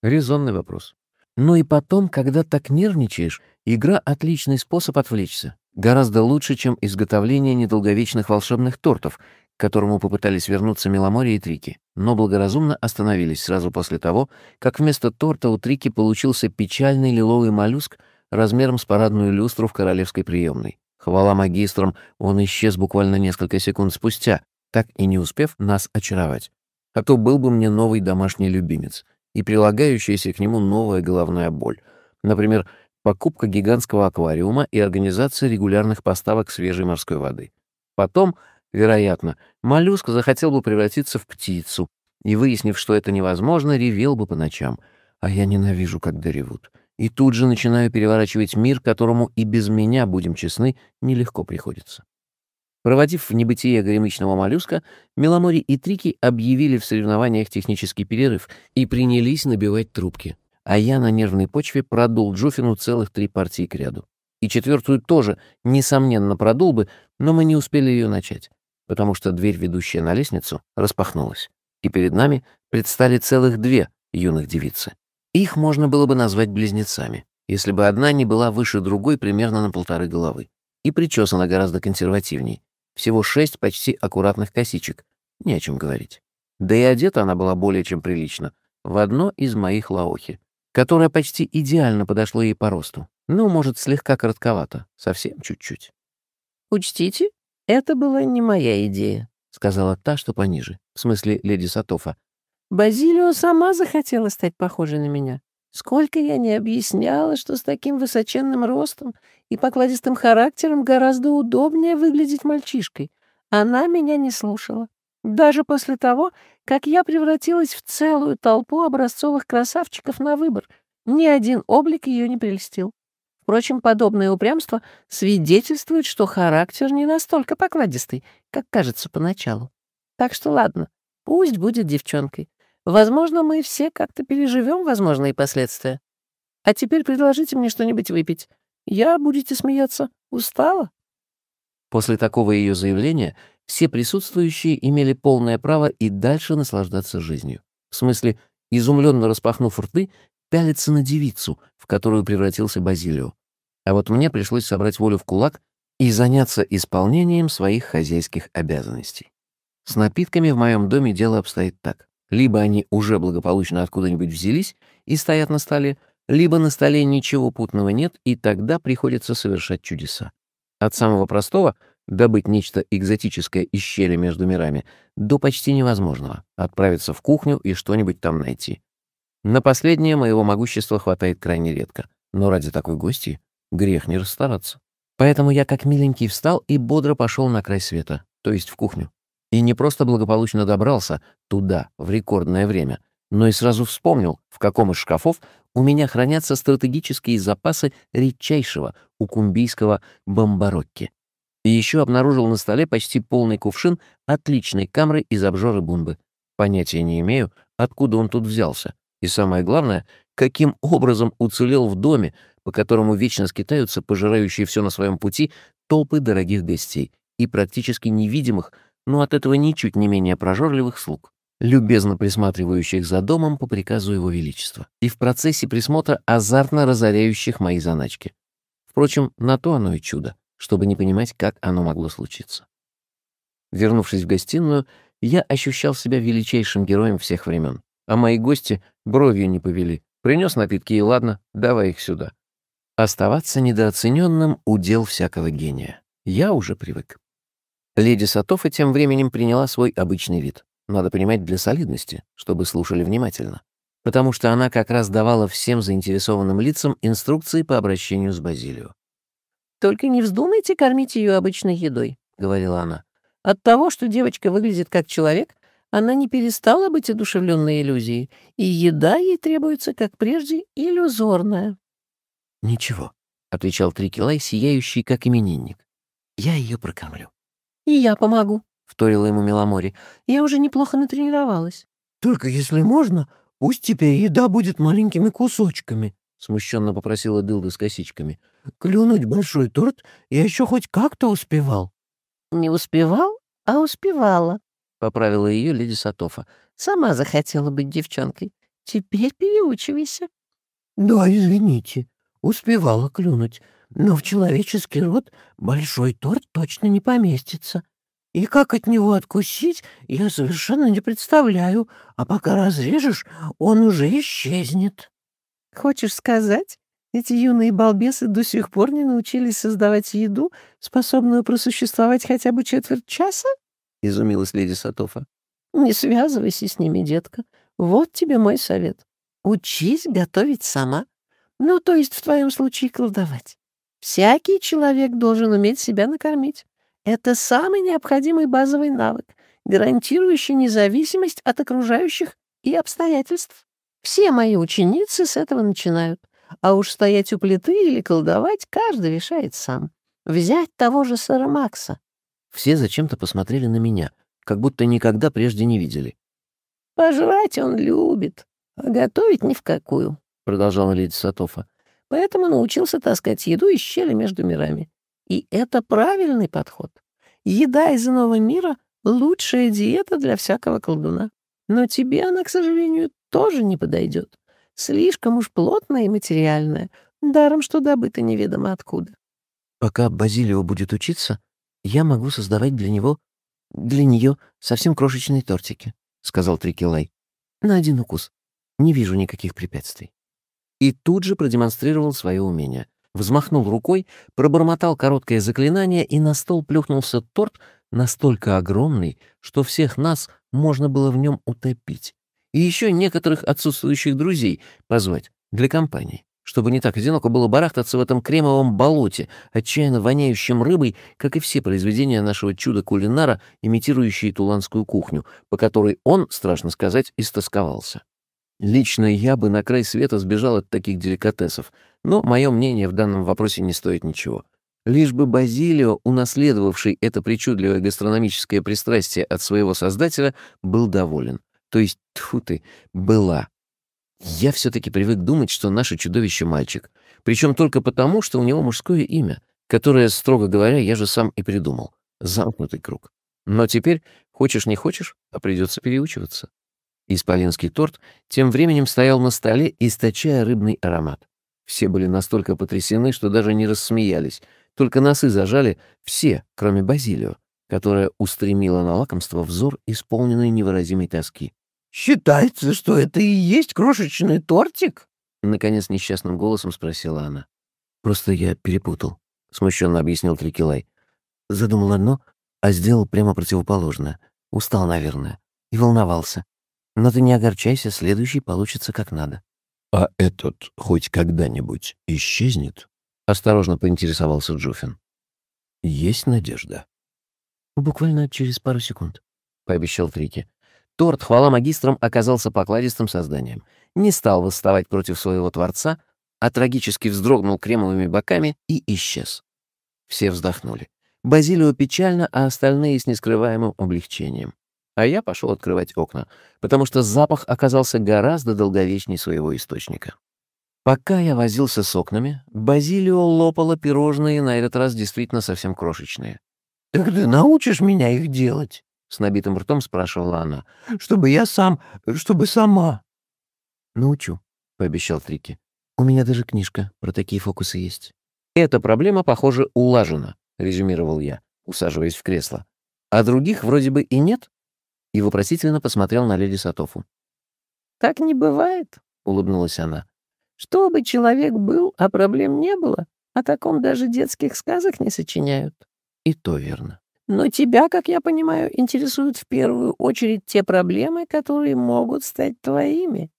Резонный вопрос. Ну и потом, когда так нервничаешь, игра — отличный способ отвлечься. Гораздо лучше, чем изготовление недолговечных волшебных тортов, которому попытались вернуться Меломори и Трики, но благоразумно остановились сразу после того, как вместо торта у Трики получился печальный лиловый моллюск размером с парадную люстру в королевской приемной. Хвала магистрам, он исчез буквально несколько секунд спустя, так и не успев нас очаровать. А то был бы мне новый домашний любимец и прилагающаяся к нему новая головная боль. Например, покупка гигантского аквариума и организация регулярных поставок свежей морской воды. Потом, вероятно, моллюск захотел бы превратиться в птицу и, выяснив, что это невозможно, ревел бы по ночам. А я ненавижу, когда ревут. И тут же начинаю переворачивать мир, которому и без меня, будем честны, нелегко приходится. Проводив в небытие горемычного моллюска, Меломори и Трики объявили в соревнованиях технический перерыв и принялись набивать трубки. А я на нервной почве продул Джуфину целых три партии к ряду. И четвертую тоже, несомненно, продул бы, но мы не успели ее начать, потому что дверь, ведущая на лестницу, распахнулась. И перед нами предстали целых две юных девицы. Их можно было бы назвать близнецами, если бы одна не была выше другой примерно на полторы головы. И причесана гораздо консервативней, всего шесть почти аккуратных косичек. Не о чем говорить. Да и одета она была более чем прилично. В одно из моих лаохи, которое почти идеально подошло ей по росту. Ну, может, слегка коротковато. Совсем чуть-чуть. «Учтите, это была не моя идея», — сказала та, что пониже. В смысле, леди Сатофа. «Базилио сама захотела стать похожей на меня. Сколько я не объясняла, что с таким высоченным ростом и покладистым характером гораздо удобнее выглядеть мальчишкой. Она меня не слушала. Даже после того, как я превратилась в целую толпу образцовых красавчиков на выбор, ни один облик ее не прельстил. Впрочем, подобное упрямство свидетельствует, что характер не настолько покладистый, как кажется поначалу. Так что ладно, пусть будет девчонкой. Возможно, мы все как-то переживем возможные последствия. А теперь предложите мне что-нибудь выпить. Я, будете смеяться, устала». После такого ее заявления все присутствующие имели полное право и дальше наслаждаться жизнью. В смысле, изумленно распахнув рты, пялиться на девицу, в которую превратился Базилио. А вот мне пришлось собрать волю в кулак и заняться исполнением своих хозяйских обязанностей. С напитками в моем доме дело обстоит так. Либо они уже благополучно откуда-нибудь взялись и стоят на столе, либо на столе ничего путного нет, и тогда приходится совершать чудеса. От самого простого — добыть нечто экзотическое из щели между мирами, до почти невозможного — отправиться в кухню и что-нибудь там найти. На последнее моего могущества хватает крайне редко, но ради такой гости грех не расстараться. Поэтому я как миленький встал и бодро пошел на край света, то есть в кухню. И не просто благополучно добрался туда в рекордное время, но и сразу вспомнил, в каком из шкафов у меня хранятся стратегические запасы редчайшего укумбийского бомбарокки. И еще обнаружил на столе почти полный кувшин отличной камры из обжоры бунбы. Понятия не имею, откуда он тут взялся. И самое главное, каким образом уцелел в доме, по которому вечно скитаются пожирающие все на своем пути толпы дорогих гостей и практически невидимых, но от этого ничуть не менее прожорливых слуг любезно присматривающих за домом по приказу Его Величества, и в процессе присмотра азартно разоряющих мои заначки. Впрочем, на то оно и чудо, чтобы не понимать, как оно могло случиться. Вернувшись в гостиную, я ощущал себя величайшим героем всех времен, а мои гости бровью не повели. Принес напитки и ладно, давай их сюда. Оставаться недооцененным — удел всякого гения. Я уже привык. Леди Сатофа тем временем приняла свой обычный вид. Надо понимать для солидности, чтобы слушали внимательно. Потому что она как раз давала всем заинтересованным лицам инструкции по обращению с Базилио. «Только не вздумайте кормить ее обычной едой», — говорила она. «От того, что девочка выглядит как человек, она не перестала быть одушевленной иллюзией, и еда ей требуется, как прежде, иллюзорная». «Ничего», — отвечал Трикилай, сияющий, как именинник. «Я ее прокормлю». «И я помогу», вторила ему Меломори. «Я уже неплохо натренировалась». «Только если можно, пусть теперь еда будет маленькими кусочками», — смущенно попросила Дылда с косичками. «Клюнуть большой торт я еще хоть как-то успевал». «Не успевал, а успевала», — поправила ее леди Сатофа. «Сама захотела быть девчонкой. Теперь переучивайся». «Да, извините, успевала клюнуть, но в человеческий рот большой торт точно не поместится. И как от него откусить, я совершенно не представляю, а пока разрежешь, он уже исчезнет. Хочешь сказать, эти юные балбесы до сих пор не научились создавать еду, способную просуществовать хотя бы четверть часа? — изумилась леди Сатофа. — Не связывайся с ними, детка. Вот тебе мой совет. Учись готовить сама. Ну, то есть в твоем случае колдовать. Всякий человек должен уметь себя накормить. Это самый необходимый базовый навык, гарантирующий независимость от окружающих и обстоятельств. Все мои ученицы с этого начинают. А уж стоять у плиты или колдовать каждый решает сам. Взять того же сэра Макса. Все зачем-то посмотрели на меня, как будто никогда прежде не видели. «Пожрать он любит, а готовить ни в какую», — продолжала леди Сатофа. «Поэтому научился таскать еду из щели между мирами. И это правильный подход. Еда из иного мира — лучшая диета для всякого колдуна. Но тебе она, к сожалению, тоже не подойдет. Слишком уж плотная и материальная, даром что добыто неведомо откуда. Пока Базилио будет учиться, я могу создавать для него, для нее совсем крошечные тортики, — сказал Трикилай. На один укус. Не вижу никаких препятствий. И тут же продемонстрировал свое умение взмахнул рукой, пробормотал короткое заклинание, и на стол плюхнулся торт настолько огромный, что всех нас можно было в нем утопить. И еще некоторых отсутствующих друзей позвать для компании, чтобы не так одиноко было барахтаться в этом кремовом болоте, отчаянно воняющем рыбой, как и все произведения нашего чуда-кулинара, имитирующие туланскую кухню, по которой он, страшно сказать, истосковался. Лично я бы на край света сбежал от таких деликатесов, но мое мнение в данном вопросе не стоит ничего. Лишь бы Базилио, унаследовавший это причудливое гастрономическое пристрастие от своего создателя, был доволен. То есть, тьфу ты, была. Я все-таки привык думать, что наше чудовище мальчик. Причем только потому, что у него мужское имя, которое, строго говоря, я же сам и придумал. Замкнутый круг. Но теперь, хочешь не хочешь, а придется переучиваться. Исполинский торт тем временем стоял на столе, источая рыбный аромат. Все были настолько потрясены, что даже не рассмеялись, только носы зажали все, кроме Базилио, которая устремила на лакомство взор, исполненный невыразимой тоски. «Считается, что это и есть крошечный тортик?» — наконец несчастным голосом спросила она. «Просто я перепутал», — смущенно объяснил Трикилай. «Задумал одно, а сделал прямо противоположное. Устал, наверное, и волновался. Но ты не огорчайся, следующий получится как надо». «А этот хоть когда-нибудь исчезнет?» — осторожно поинтересовался Джуфин. «Есть надежда?» «Буквально через пару секунд», — пообещал Трики. Торт, хвала магистрам, оказался покладистым созданием. Не стал восставать против своего творца, а трагически вздрогнул кремовыми боками и исчез. Все вздохнули. Базилио печально, а остальные с нескрываемым облегчением. А я пошел открывать окна, потому что запах оказался гораздо долговечней своего источника. Пока я возился с окнами, Базилио лопала пирожные, на этот раз действительно совсем крошечные. «Так ты научишь меня их делать?» — с набитым ртом спрашивала она. «Чтобы я сам... чтобы сама...» «Научу», — пообещал Трики. «У меня даже книжка про такие фокусы есть». «Эта проблема, похоже, улажена», — резюмировал я, усаживаясь в кресло. «А других вроде бы и нет?» И вопросительно посмотрел на леди Сатофу. «Так не бывает», — улыбнулась она. «Что бы человек был, а проблем не было, о таком даже детских сказок не сочиняют». И то верно. Но тебя, как я понимаю, интересуют в первую очередь те проблемы, которые могут стать твоими.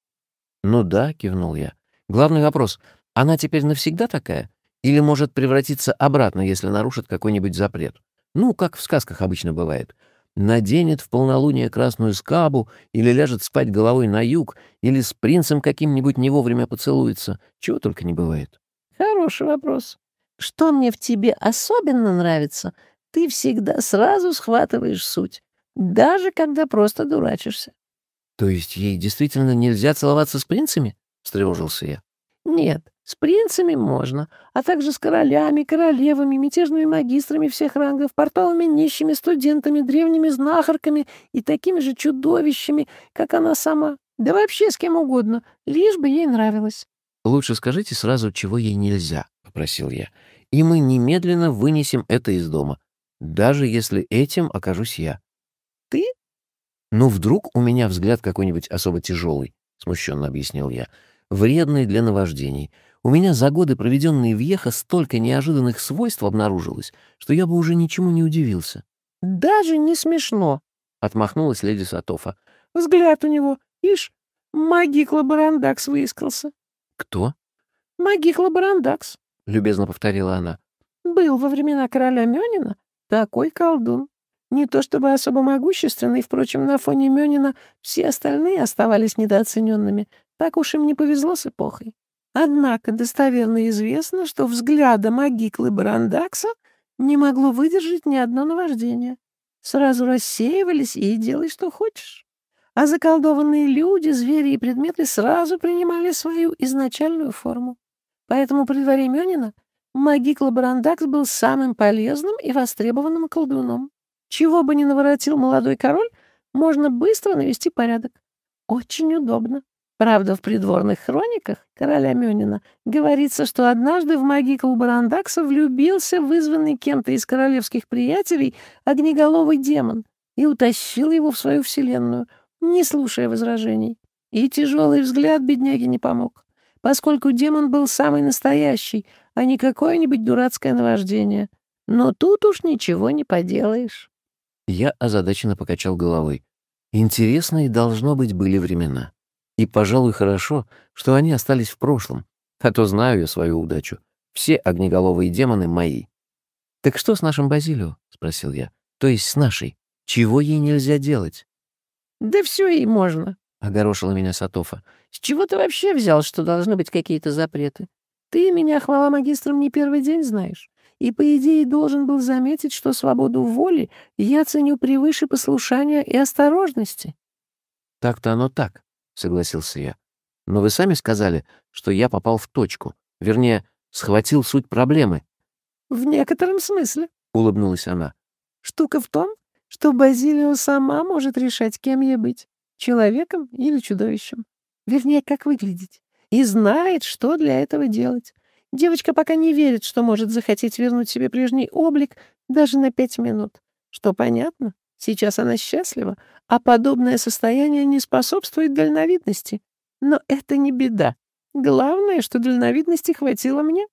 Ну да, кивнул я. Главный вопрос, она теперь навсегда такая? Или может превратиться обратно, если нарушит какой-нибудь запрет? Ну, как в сказках обычно бывает. Наденет в полнолуние красную скабу, или ляжет спать головой на юг, или с принцем каким-нибудь не вовремя поцелуется. Чего только не бывает. Хороший вопрос. Что мне в тебе особенно нравится, ты всегда сразу схватываешь суть, даже когда просто дурачишься. То есть ей действительно нельзя целоваться с принцами? встревожился я. Нет, с принцами можно, а также с королями, королевами, мятежными магистрами всех рангов, портовыми нищими, студентами, древними знахарками и такими же чудовищами, как она сама. Да вообще с кем угодно, лишь бы ей нравилось. «Лучше скажите сразу, чего ей нельзя», — попросил я, «и мы немедленно вынесем это из дома, даже если этим окажусь я». «Ты?» «Ну, вдруг у меня взгляд какой-нибудь особо тяжелый», — смущенно объяснил я, «вредный для наваждений. У меня за годы, проведенные в Ехо, столько неожиданных свойств обнаружилось, что я бы уже ничему не удивился». «Даже не смешно», — отмахнулась леди Сатофа. «Взгляд у него, ишь, магикла Барандакс выискался». «Кто?» «Магикла Барандакс», — любезно повторила она. «Был во времена короля Мёнина такой колдун. Не то чтобы особо могущественный, впрочем, на фоне Мёнина все остальные оставались недооцененными. Так уж им не повезло с эпохой. Однако достоверно известно, что взгляда Магиклы Барандакса не могло выдержать ни одно наваждение. Сразу рассеивались и делай, что хочешь а заколдованные люди, звери и предметы сразу принимали свою изначальную форму. Поэтому при дворе Мёнина магикла Барандакс был самым полезным и востребованным колдуном. Чего бы ни наворотил молодой король, можно быстро навести порядок. Очень удобно. Правда, в придворных хрониках короля Мёнина говорится, что однажды в магикл Барандакса влюбился вызванный кем-то из королевских приятелей огнеголовый демон и утащил его в свою вселенную — не слушая возражений. И тяжелый взгляд бедняги не помог, поскольку демон был самый настоящий, а не какое-нибудь дурацкое наваждение. Но тут уж ничего не поделаешь. Я озадаченно покачал головой. Интересные, должно быть, были времена. И, пожалуй, хорошо, что они остались в прошлом, а то знаю я свою удачу. Все огнеголовые демоны мои. «Так что с нашим Базилио?» — спросил я. «То есть с нашей? Чего ей нельзя делать?» «Да все ей можно», — огорошила меня Сатофа. «С чего ты вообще взял, что должны быть какие-то запреты? Ты меня, хвала магистрам, не первый день знаешь, и, по идее, должен был заметить, что свободу воли я ценю превыше послушания и осторожности». «Так-то оно так», — согласился я. «Но вы сами сказали, что я попал в точку, вернее, схватил суть проблемы». «В некотором смысле», — улыбнулась она. «Штука в том, что Базилио сама может решать, кем ей быть — человеком или чудовищем. Вернее, как выглядеть. И знает, что для этого делать. Девочка пока не верит, что может захотеть вернуть себе прежний облик даже на пять минут. Что понятно, сейчас она счастлива, а подобное состояние не способствует дальновидности. Но это не беда. Главное, что дальновидности хватило мне.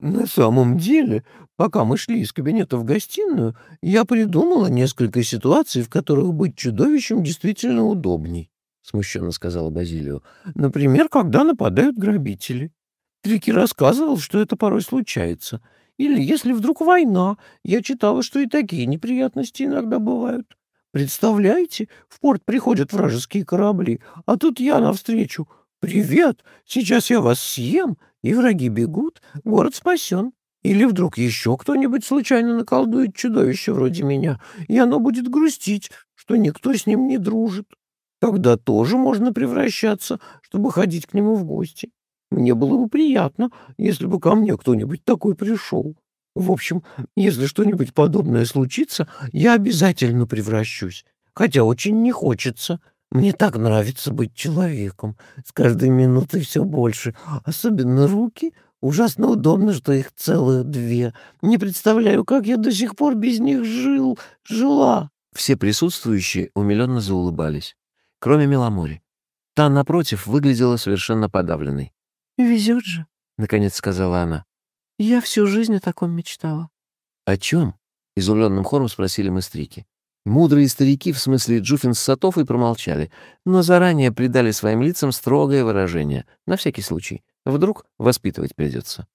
На самом деле, пока мы шли из кабинета в гостиную, я придумала несколько ситуаций, в которых быть чудовищем действительно удобней, — смущенно сказала Базилио. Например, когда нападают грабители. Трики рассказывал, что это порой случается. Или если вдруг война, я читала, что и такие неприятности иногда бывают. Представляете, в порт приходят вражеские корабли, а тут я навстречу. «Привет! Сейчас я вас съем!» И враги бегут, город спасен. Или вдруг еще кто-нибудь случайно наколдует чудовище вроде меня, и оно будет грустить, что никто с ним не дружит. Тогда тоже можно превращаться, чтобы ходить к нему в гости. Мне было бы приятно, если бы ко мне кто-нибудь такой пришел. В общем, если что-нибудь подобное случится, я обязательно превращусь, хотя очень не хочется. Мне так нравится быть человеком. С каждой минутой все больше. Особенно руки. Ужасно удобно, что их целых две. Не представляю, как я до сих пор без них жил, жила. Все присутствующие умиленно заулыбались кроме Меломори. Та, напротив, выглядела совершенно подавленной. «Везет же», — наконец сказала она. «Я всю жизнь о таком мечтала». «О чем?» — изумленным хором спросили мы стрики. Мудрые старики, в смысле Джуфин с Сатофой, промолчали, но заранее придали своим лицам строгое выражение, на всякий случай. Вдруг воспитывать придется.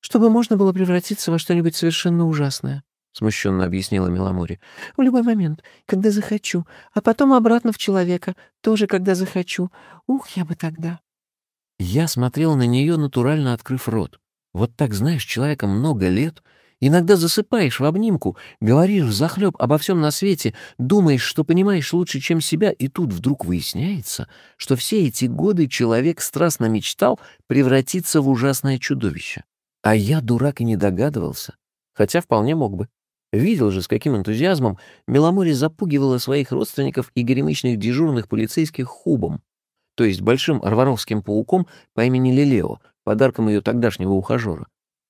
«Чтобы можно было превратиться во что-нибудь совершенно ужасное», — смущенно объяснила Меломори. «В любой момент, когда захочу, а потом обратно в человека, тоже когда захочу. Ух, я бы тогда...» Я смотрел на нее, натурально открыв рот. Вот так, знаешь, человека много лет, иногда засыпаешь в обнимку, говоришь захлеб обо всем на свете, думаешь, что понимаешь лучше, чем себя, и тут вдруг выясняется, что все эти годы человек страстно мечтал превратиться в ужасное чудовище. А я, дурак, и не догадывался, хотя вполне мог бы. Видел же, с каким энтузиазмом Меломори запугивала своих родственников и горемычных дежурных полицейских хубом, то есть большим арваровским пауком по имени Лилео, подарком ее тогдашнего ухажера.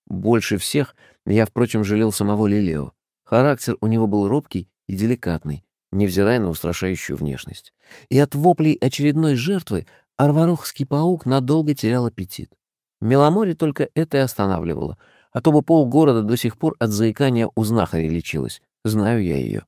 Больше всех я, впрочем, жалел самого Лилео. Характер у него был робкий и деликатный, невзирая на устрашающую внешность. И от воплей очередной жертвы арварохский паук надолго терял аппетит. Меломори только это и останавливало — а то бы полгорода до сих пор от заикания у знахаря лечилась. Знаю я ее.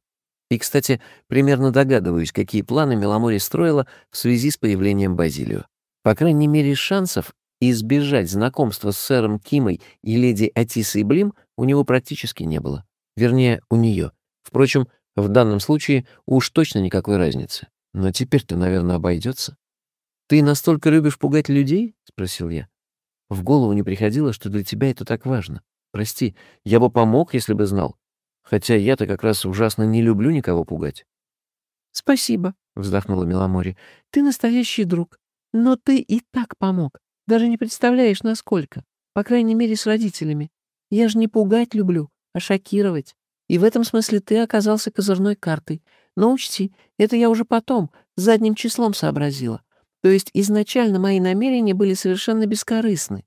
И, кстати, примерно догадываюсь, какие планы Меломори строила в связи с появлением Базилио. По крайней мере, шансов избежать знакомства с сэром Кимой и леди Атисой Блим у него практически не было. Вернее, у нее. Впрочем, в данном случае уж точно никакой разницы. Но теперь-то, наверное, обойдется. «Ты настолько любишь пугать людей?» — спросил я. В голову не приходило, что для тебя это так важно. Прости, я бы помог, если бы знал. Хотя я-то как раз ужасно не люблю никого пугать. «Спасибо», — вздохнула Меломори. «Ты настоящий друг. Но ты и так помог. Даже не представляешь, насколько. По крайней мере, с родителями. Я же не пугать люблю, а шокировать. И в этом смысле ты оказался козырной картой. Но учти, это я уже потом, задним числом сообразила. То есть изначально мои намерения были совершенно бескорыстны.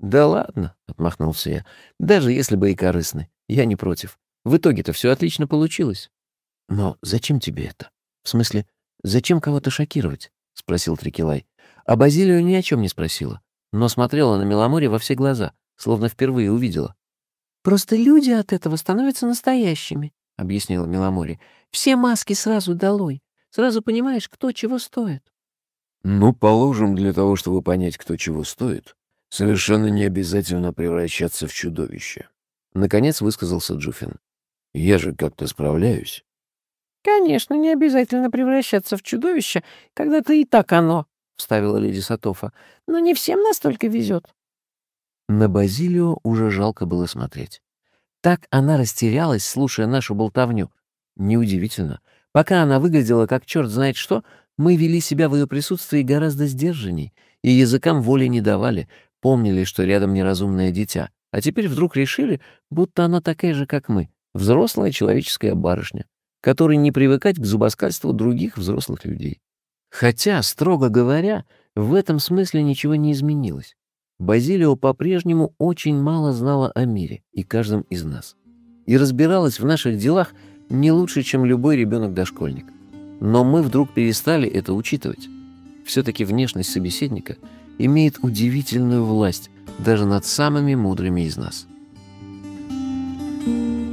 «Да ладно», — отмахнулся я, — «даже если бы и корыстны, я не против. В итоге-то все отлично получилось». «Но зачем тебе это? В смысле, зачем кого-то шокировать?» — спросил Трикилай. А Базилию ни о чем не спросила, но смотрела на Меломоре во все глаза, словно впервые увидела. «Просто люди от этого становятся настоящими», — объяснила Меломори. «Все маски сразу долой. Сразу понимаешь, кто чего стоит». Ну, положим, для того, чтобы понять, кто чего стоит, совершенно не обязательно превращаться в чудовище. Наконец высказался Джуфин. Я же как-то справляюсь. Конечно, не обязательно превращаться в чудовище, когда ты и так оно, вставила леди Сатофа. Но не всем настолько везет. На Базилио уже жалко было смотреть. Так она растерялась, слушая нашу болтовню. Неудивительно. Пока она выглядела как черт знает что, мы вели себя в ее присутствии гораздо сдержанней, и языкам воли не давали, помнили, что рядом неразумное дитя, а теперь вдруг решили, будто она такая же, как мы, взрослая человеческая барышня, которой не привыкать к зубоскальству других взрослых людей. Хотя, строго говоря, в этом смысле ничего не изменилось. Базилио по-прежнему очень мало знала о мире и каждом из нас. И разбиралась в наших делах не лучше, чем любой ребенок-дошкольник. Но мы вдруг перестали это учитывать. Все-таки внешность собеседника имеет удивительную власть даже над самыми мудрыми из нас. Thank you.